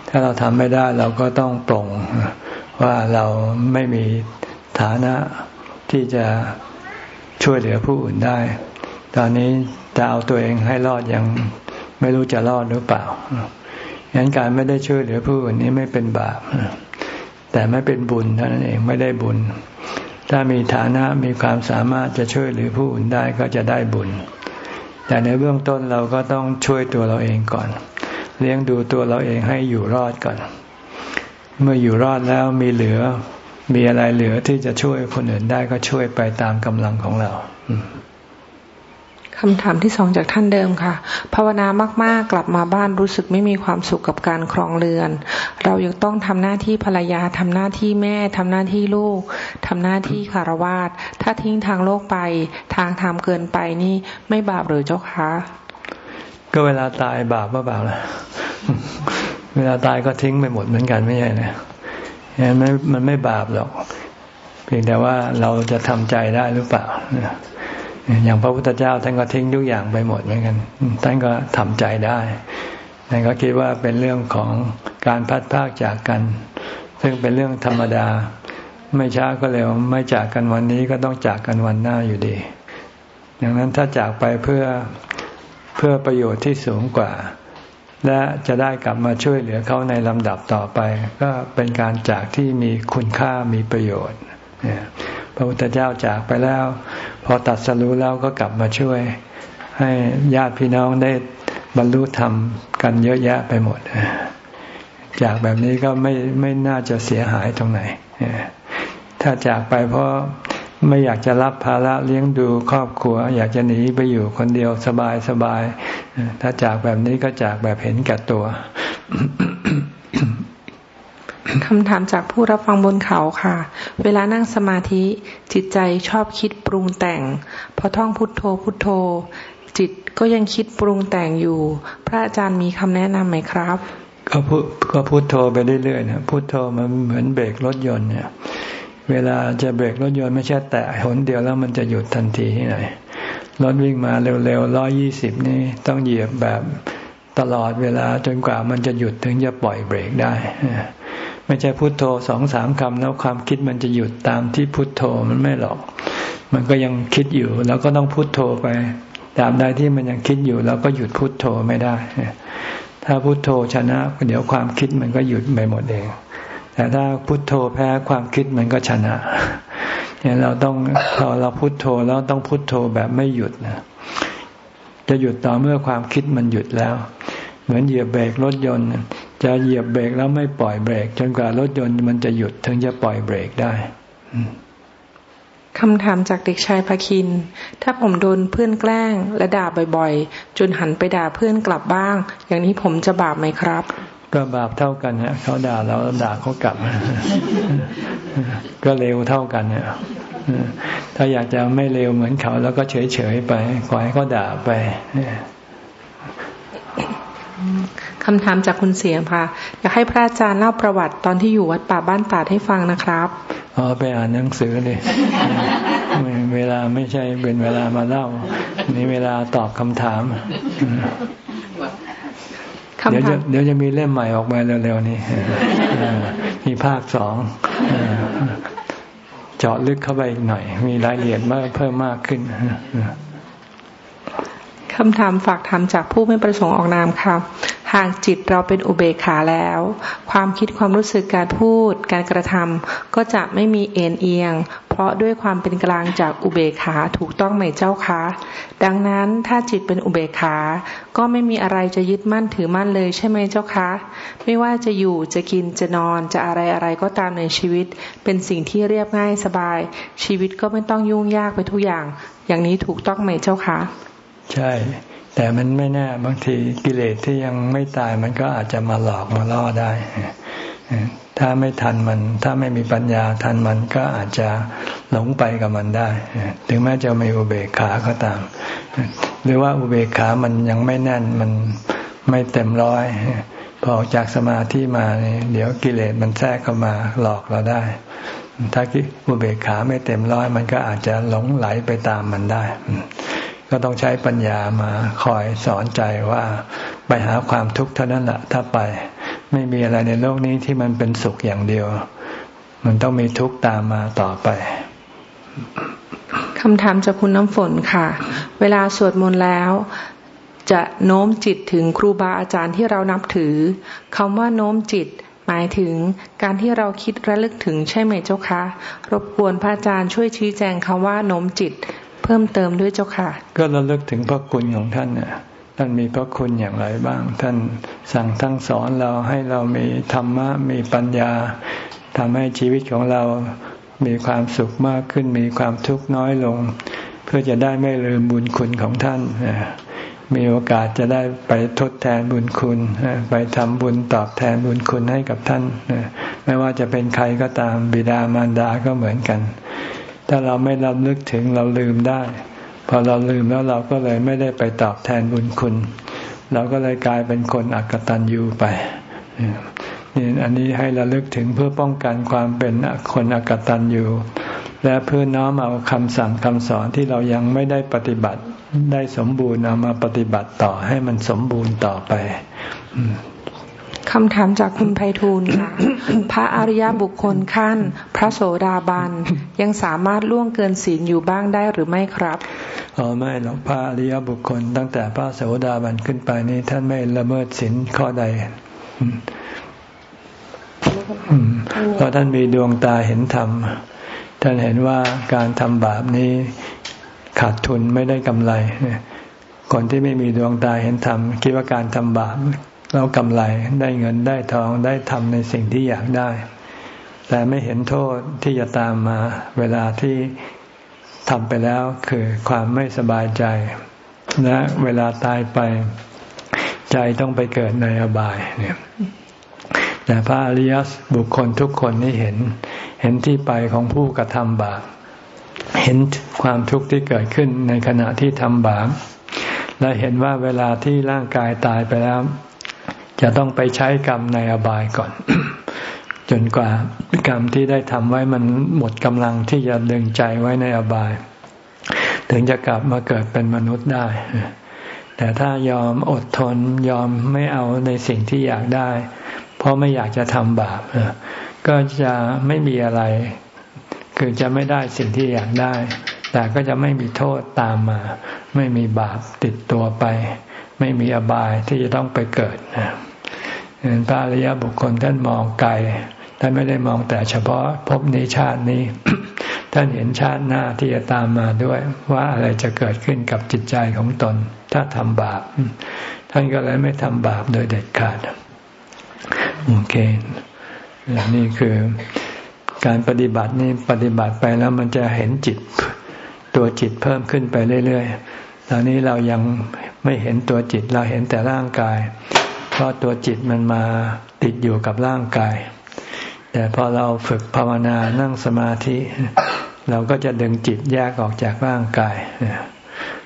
ถ้าเราทำไม่ได้เราก็ต้องปรงว่าเราไม่มีฐานะที่จะช่วยเหลือผู้อื่นได้ ตอนนี้จะเอาตัวเองให้รอดยังไม่รู้จะรอดหรือเปล่างั้นการไม่ได้ช่วยเหลือผู้อื่นนี้ไม่เป็นบาป แต่ไม่เป็นบุญเท่านั้นเองไม่ได้บุญ ถ้ามีฐานะมีความสามารถจะช่วยหรือผู้อื่นได้ก็จะได้บุญ แต่ในเบื้องต้นเราก็ต้องช่วยตัวเราเองก่อน เลี้ยงดูตัวเราเองให้อยู่รอดก่อน เมื่ออยู่รอดแล้วมีเหลือมีอะไรเหลือที่จะช่วยคนอื่นได้ก็ช่วยไปตามกำลังของเรา คำถามที่สองจากท่านเดิมค่ะ ภาวนามากๆ กลับมาบ้านรู้สึกไม่มีความสุขกับการครองเรือน เรายังต้องทำหน้าที่ภรรยาทำหน้าที่แม่ทำหน้าที่ลูกทำหน้าที่คารวาสถ้าทิ้งทางโลกไป ทางธรรมเกินไปนี่ไม่บาปหรือเจ้าคะก็เวลาตายบาปว่าบาปล่ะเวลาตายก็ทิ้งไปหมดเหมือนกันไม่ใช่นะมันมันไม่บาปหรอก เพียงแต่ว่าเราจะทำใจได้หรือเปล่า อย่างพระพุทธเจ้าท่านก็ทิ้งทุกอย่างไปหมดเหมือนกัน ท่านก็ทำใจได้ท่านก็คิดว่าเป็นเรื่องของการพัดพากจากกัน ซึ่งเป็นเรื่องธรรมดา ไม่ช้าก็เร็ว ไม่จากกันวันนี้ก็ต้องจากกันวันหน้าอยู่ดี ดังนั้นถ้าจากไปเพื่อเพื่อประโยชน์ที่สูงกว่า และจะได้กลับมาช่วยเหลือเขาในลำดับต่อไป ก็เป็นการจากที่มีคุณค่ามีประโยชน์ พระพุทธเจ้าจากไปแล้ว พอตัดสรู้แล้วก็กลับมาช่วย ให้ญาติพี่น้องได้บรรลุธรรมกันเยอะแยะไปหมด จากแบบนี้ก็ไม่ไม่น่าจะเสียหายตรงไหน ถ้าจากไปเพราะไม่อยากจะรับภาระเลี้ยงดูครอบครัว อยากจะหนีไปอยู่คนเดียวสบายสบาย ถ้าจากแบบนี้ก็จากแบบเห็นแก่ตัว คำถามจากผู้รับฟังบนเขาค่ะ เวลานั่งสมาธิ จิตใจชอบคิดปรุงแต่ง พอท่องพุทโธพุทโธ จิตก็ยังคิดปรุงแต่งอยู่ พระอาจารย์มีคำแนะนำไหมครับ ก็พุก็พุทโธไปเรื่อยๆนะพุทโธมันเหมือนเบรกรถยนต์เนี่ย เวลาจะเบรกรถยนต์ไม่ใช่แตะหนเดียวแล้วมันจะหยุดทันทีที่ไหนรถวิ่งมาเร็วๆร้อยี่สิบนี่ต้องเหยียบแบบตลอดเวลาจนกว่ามันจะหยุดถึงจะปล่อยเบรกได้ ไม่ใช่พุโทโธสองสามคำแล้วความคิดมันจะหยุดตามที่พุโทโธมันไม่หรอก มันก็ยังคิดอยู่ แล้วก็ต้องพุโทโธไปตามใดที่มันยังคิดอยู่เราก็หยุดพุโทโธไม่ได้ ถ้าพุโทโธชนะเดี๋ยวความคิดมันก็หยุดไปหมดเอง แต่ถ้าพุโทโธแพ้ความคิดมันก็ชนะเนี่ยเราต้องพอเราพุโทโธแล้วต้องพุโทโธแบบไม่หยุดนะ จะหยุดต่อเมื่อความคิดมันหยุดแล้ว เหมือนเหยียบเบรกรถยนต์ จะเหยียบเบรกแล้วไม่ปล่อยเบรก จนกว่ารถยนต์มันจะหยุดถึงจะปล่อยเบรกได้คำถามจากเด็กชายภคิน ถ้าผมโดนเพื่อนแกล้งและด่าบ่อยๆ จนหันไปด่าเพื่อนกลับบ้าง อย่างนี้ผมจะบาปไหมครับ ก็บาปเท่ากันเนี่ยเขาด่าเราด่าเขากลับ ก็เร็วเท่ากันเนี่ยถ้าอยากจะไม่เร็วเหมือนเขาแล้วก็เฉยๆไป ขอให้เขาด่าไป คำถามจากคุณเสียงค่ะ อยากให้พระอาจารย์เล่าประวัติตอนที่อยู่วัดป่าบ้านตาดให้ฟังนะครับอ๋อไปอ่านหนังสือเลยเวลาไม่ใช่เป็นเวลามาเล่า นี่เวลาตอบคำถามเดี๋ยวจะเดี๋ยวจะมีเล่มใหม่ออกมาเร็วๆนี้มีภาคสองเจาะลึกเข้าไปอีกหน่อย มีรายละเอียดมากเพิ่มมากขึ้นคำถามฝากถามจากผู้ไม่ประสงค์ออกนามค่ะ หากจิตเราเป็นอุเบกขาแล้ว ความคิดความรู้สึกการพูด การกระทำก็จะไม่มีเอ็นเอียง เพราะด้วยความเป็นกลางจากอุเบกขาถูกต้องไหมเจ้าคะ ดังนั้นถ้าจิตเป็นอุเบกขา ก็ไม่มีอะไรจะยึดมั่นถือมั่นเลยใช่ไหมเจ้าคะ ไม่ว่าจะอยู่จะกินจะนอนจะอะไรอะไรก็ตามในชีวิต เป็นสิ่งที่เรียบง่ายสบาย ชีวิตก็ไม่ต้องยุ่งยากไปทุกอย่าง อย่างนี้ถูกต้องไหมเจ้าคะ ใช่ แต่มันไม่แน่บางทีกิเลสที่ยังไม่ตายมันก็อาจจะมาหลอกมาล่อได้ถ้าไม่ทันมัน ถ้าไม่มีปัญญาทันมันก็อาจจะหลงไปกับมันได้ ถึงแม้จะมีอุเบกขาก็ตาม หรือว่าอุเบกขามันยังไม่แน่นมันไม่เต็มร้อย พอออกจากสมาธิมาเดี๋ยวกิเลสมันแทรกเข้ามาหลอกเราได้ ถ้าอุเบกขาไม่เต็มร้อย มันก็อาจจะหลงไหลไปตามมันได้ ก็ต้องใช้ปัญญามาคอยสอนใจว่าไปหาความทุกข์เท่านั้นแหละถ้าไป ไม่มีอะไรในโลกนี้ที่มันเป็นสุขอย่างเดียว มันต้องมีทุกข์ตามมาต่อไปคำถามจากคุณน้ำฝนค่ะ เวลาสวดมนต์แล้ว จะโน้มจิตถึงครูบาอาจารย์ที่เรานับถือคำว่าโน้มจิตหมายถึงการที่เราคิดระลึกถึงใช่ไหมเจ้าคะ รบกวนพระอาจารย์ช่วยชี้แจงคำว่าโน้มจิต เพิ่มเติมด้วยเจ้าค่ะ ก็ระลึกถึงพระคุณของท่านเนี่ยท่านมีพระคุณอย่างไรบ้าง ท่านสั่งทั้งสอนเราให้เรามีธรรมะมีปัญญาทำให้ชีวิตของเรามีความสุขมากขึ้น มีความทุกข์น้อยลง เพื่อจะได้ไม่ลืมบุญคุณของท่านมีโอกาสจะได้ไปทดแทนบุญคุณ ไปทำบุญตอบแทนบุญคุณให้กับท่าน ไม่ว่าจะเป็นใครก็ตามบิดามารดาก็เหมือนกัน ถ้าเราไม่รำลึกถึงเราลืมได้ พอเราลืมแล้วเราก็เลยไม่ได้ไปตอบแทนบุญคุณ เราก็เลยกลายเป็นคนอักตันยูไปนี่อันนี้ให้ระลึกถึงเพื่อป้องกันความเป็นคนอักตันยูและเพื่อน้อมเอาคำสั่งคำสอนที่เรายังไม่ได้ปฏิบัติได้สมบูรณ์เอามาปฏิบัติต่อให้มันสมบูรณ์ต่อไป คำถามจากคุณไพฑูรย์ค่ะ พระอริยบุคคลขั้น พระโสดาบันยังสามารถล่วงเกินศีลอยู่บ้างได้หรือไม่ครับอ๋อไม่หรอกพระอริยบุคคล ตั้งแต่พระโสดาบันขึ้นไปนี้ท่านไม่ละเมิดศีลข้อใดเพราะท่านมีดวงตาเห็นธรรม ท่านเห็นว่าการทำบาปนี้ขาดทุนไม่ได้กำไรคนที่ไม่มีดวงตาเห็นธรรมคิดว่าการทำบาป เรากำไรได้เงินได้ทองได้ทำในสิ่งที่อยากได้ แต่ไม่เห็นโทษที่จะตามมาเวลาที่ทำไปแล้วคือความไม่สบายใจและเวลาตายไปใจต้องไปเกิดในอบายเนี่ยแต่พระอริยบุคคลทุกคนนี่เห็น เห็นที่ไปของผู้กระทำบาปเห็นความทุกข์ที่เกิดขึ้นในขณะที่ทำบาปและเห็นว่าเวลาที่ร่างกายตายไปแล้ว จะต้องไปใช้กรรมในอบายก่อน จนกว่ากรรมที่ได้ทำไว้มันหมดกำลังที่จะดึงใจไว้ในอบาย ถึงจะกลับมาเกิดเป็นมนุษย์ได้ แต่ถ้ายอมอดทนยอมไม่เอาในสิ่งที่อยากได้ เพราะไม่อยากจะทำบาปก็จะไม่มีอะไร คือจะไม่ได้สิ่งที่อยากได้ แต่ก็จะไม่มีโทษตามมา ไม่มีบาปติดตัวไป ไม่มีอบายที่จะต้องไปเกิดนะ พระอริยบุคคลท่านมองไกลท่านไม่ได้มองแต่เฉพาะพบนี้ชาตินี้ ท่านเห็นชาติหน้าที่จะตามมาด้วยว่าอะไรจะเกิดขึ้นกับจิตใจของตน ถ้าทำบาป ท่านก็เลยไม่ทำบาปโดยเด็ดขาด โอเค นี่คือการปฏิบัตินี่ปฏิบัติไปแล้วมันจะเห็นจิต ตัวจิตเพิ่มขึ้นไปเรื่อยๆตอนนี้เรายังไม่เห็นตัวจิตเราเห็นแต่ร่างกาย เพราะตัวจิตมันมาติดอยู่กับร่างกาย แต่พอเราฝึกภาวนานั่งสมาธิ เราก็จะดึงจิตแยกออกจากร่างกาย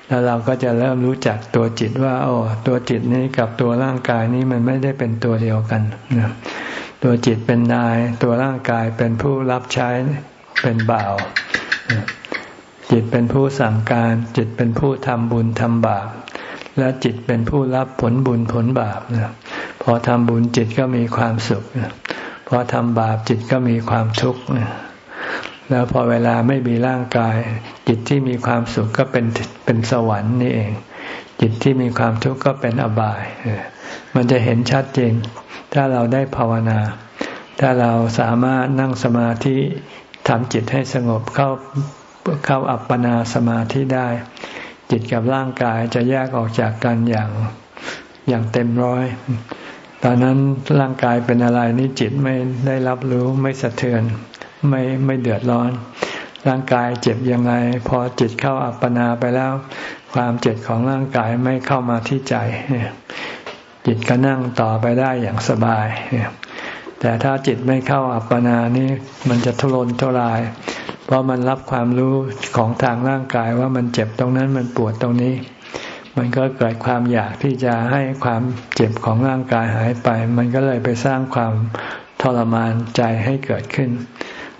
แล้วเราก็จะเริ่มรู้จักตัวจิตว่า โอ้ตัวจิตนี้กับตัวร่างกายนี้มันไม่ได้เป็นตัวเดียวกันตัวจิตเป็นนาย ตัวร่างกายเป็นผู้รับใช้เป็นบ่าวจิตเป็นผู้สั่งการ จิตเป็นผู้ทำบุญทำบาปและจิตเป็นผู้รับผลบุญผลบาปนะ พอทำบุญจิตก็มีความสุข พอทำบาปจิตก็มีความทุกข์แล้วพอเวลาไม่มีร่างกาย จิตที่มีความสุขก็เป็นเป็นสวรรค์นี่เอง จิตที่มีความทุกข์ก็เป็นอบาย มันจะเห็นชัดเจน ถ้าเราได้ภาวนา ถ้าเราสามารถนั่งสมาธิทำจิตให้สงบเข้าเข้าอัปปนาสมาธิได้ จิตกับร่างกายจะแยกออกจากกันอย่างอย่างเต็มร้อย ตอนนั้นร่างกายเป็นอะไรนี่จิตไม่ได้รับรู้ไม่สะเทือน ไม่ไม่เดือดร้อน ร่างกายเจ็บยังไง พอจิตเข้าอัปปนาไปแล้ว ความเจ็บของร่างกายไม่เข้ามาที่ใจจิตก็นั่งต่อไปได้อย่างสบายแต่ถ้าจิตไม่เข้าอัปปนานี่มันจะทุรนทุราย เพราะมันรับความรู้ของทางร่างกายว่ามันเจ็บตรงนั้นมันปวดตรงนี้ มันก็เกิดความอยากที่จะให้ความเจ็บของร่างกายหายไป มันก็เลยไปสร้างความทรมานใจให้เกิดขึ้น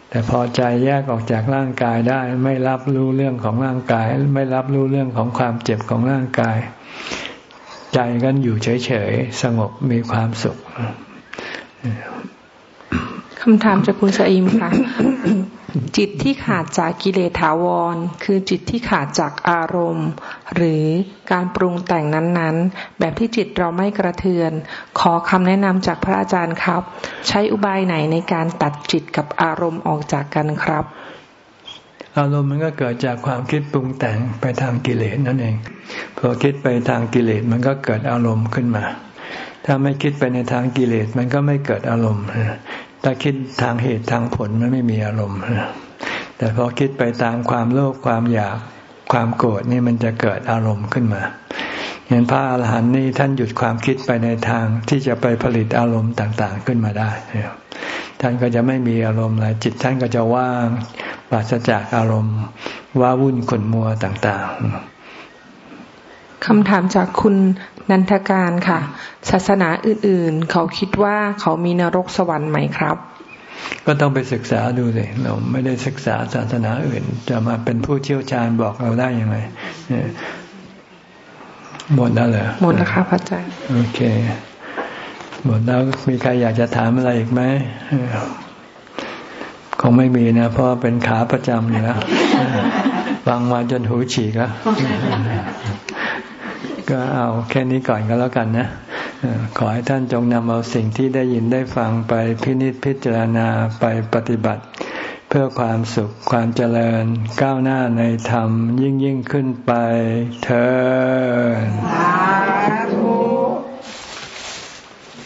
แต่พอใจแยกออกจากร่างกายได้ ไม่รับรู้เรื่องของร่างกาย ไม่รับรู้เรื่องของความเจ็บของร่างกาย ใจกันอยู่เฉยๆ สงบมีความสุขคำถามจากคุณสอิมค่ะ จิตที่ขาดจากกิเลสถาวร คือจิตที่ขาดจากอารมณ์ หรือการปรุงแต่งนั้นๆ แบบที่จิตเราไม่กระเทือน ขอคำแนะนำจากพระอาจารย์ครับ ใช้อุบายไหนในการตัดจิตกับอารมณ์ออกจากกันครับ อารมณ์มันก็เกิดจากความคิดปรุงแต่งไปทางกิเลสนั่นเอง พอคิดไปทางกิเลสมันก็เกิดอารมณ์ขึ้นมาถ้าไม่คิดไปในทางกิเลสมันก็ไม่เกิดอารมณ์ ถ้าคิดทางเหตุทางผลมันไม่มีอารมณ์ แต่พอคิดไปตามความโลภความอยากความโกรธนี่มันจะเกิดอารมณ์ขึ้นมาเห็นพระอาหารหันต์นี่ท่านหยุดความคิดไปในทางที่จะไปผลิตอารมณ์ต่างๆขึ้นมาได้ ท่านก็จะไม่มีอารมณ์อะไรจิตท่านก็จะว่างปราศจากอารมณ์ว้าวุ่นขุนมัวต่างๆคำถามจากคุณ นันทการค่ะ ศาสนาอื่น ๆ เขาคิดว่าเขามีนรกสวรรค์ไหมครับ ก็ต้องไปศึกษาดูสิเราไม่ได้ศึกษาศาสนาอื่น จะมาเป็นผู้เชี่ยวชาญบอกเราได้ยังไงหมดแล้วเหรอหมดแล้วครับอาจารย์โอเค หมดแล้วมีใครอยากจะถามอะไรอีกไหมคงไม่มีนะ เพราะเป็นขาประจำอยู่แล้วฟังมาจนหูฉีกแล้ว ก็เอาแค่นี้ก่อนก็แล้วกันนะขอให้ท่านจงนำเอาสิ่งที่ได้ยินได้ฟังไปพินิจพิจารณาไปปฏิบัติ เพื่อความสุขความเจริญก้าวหน้าในธรรมยิ่งยิ่งขึ้นไปเธอ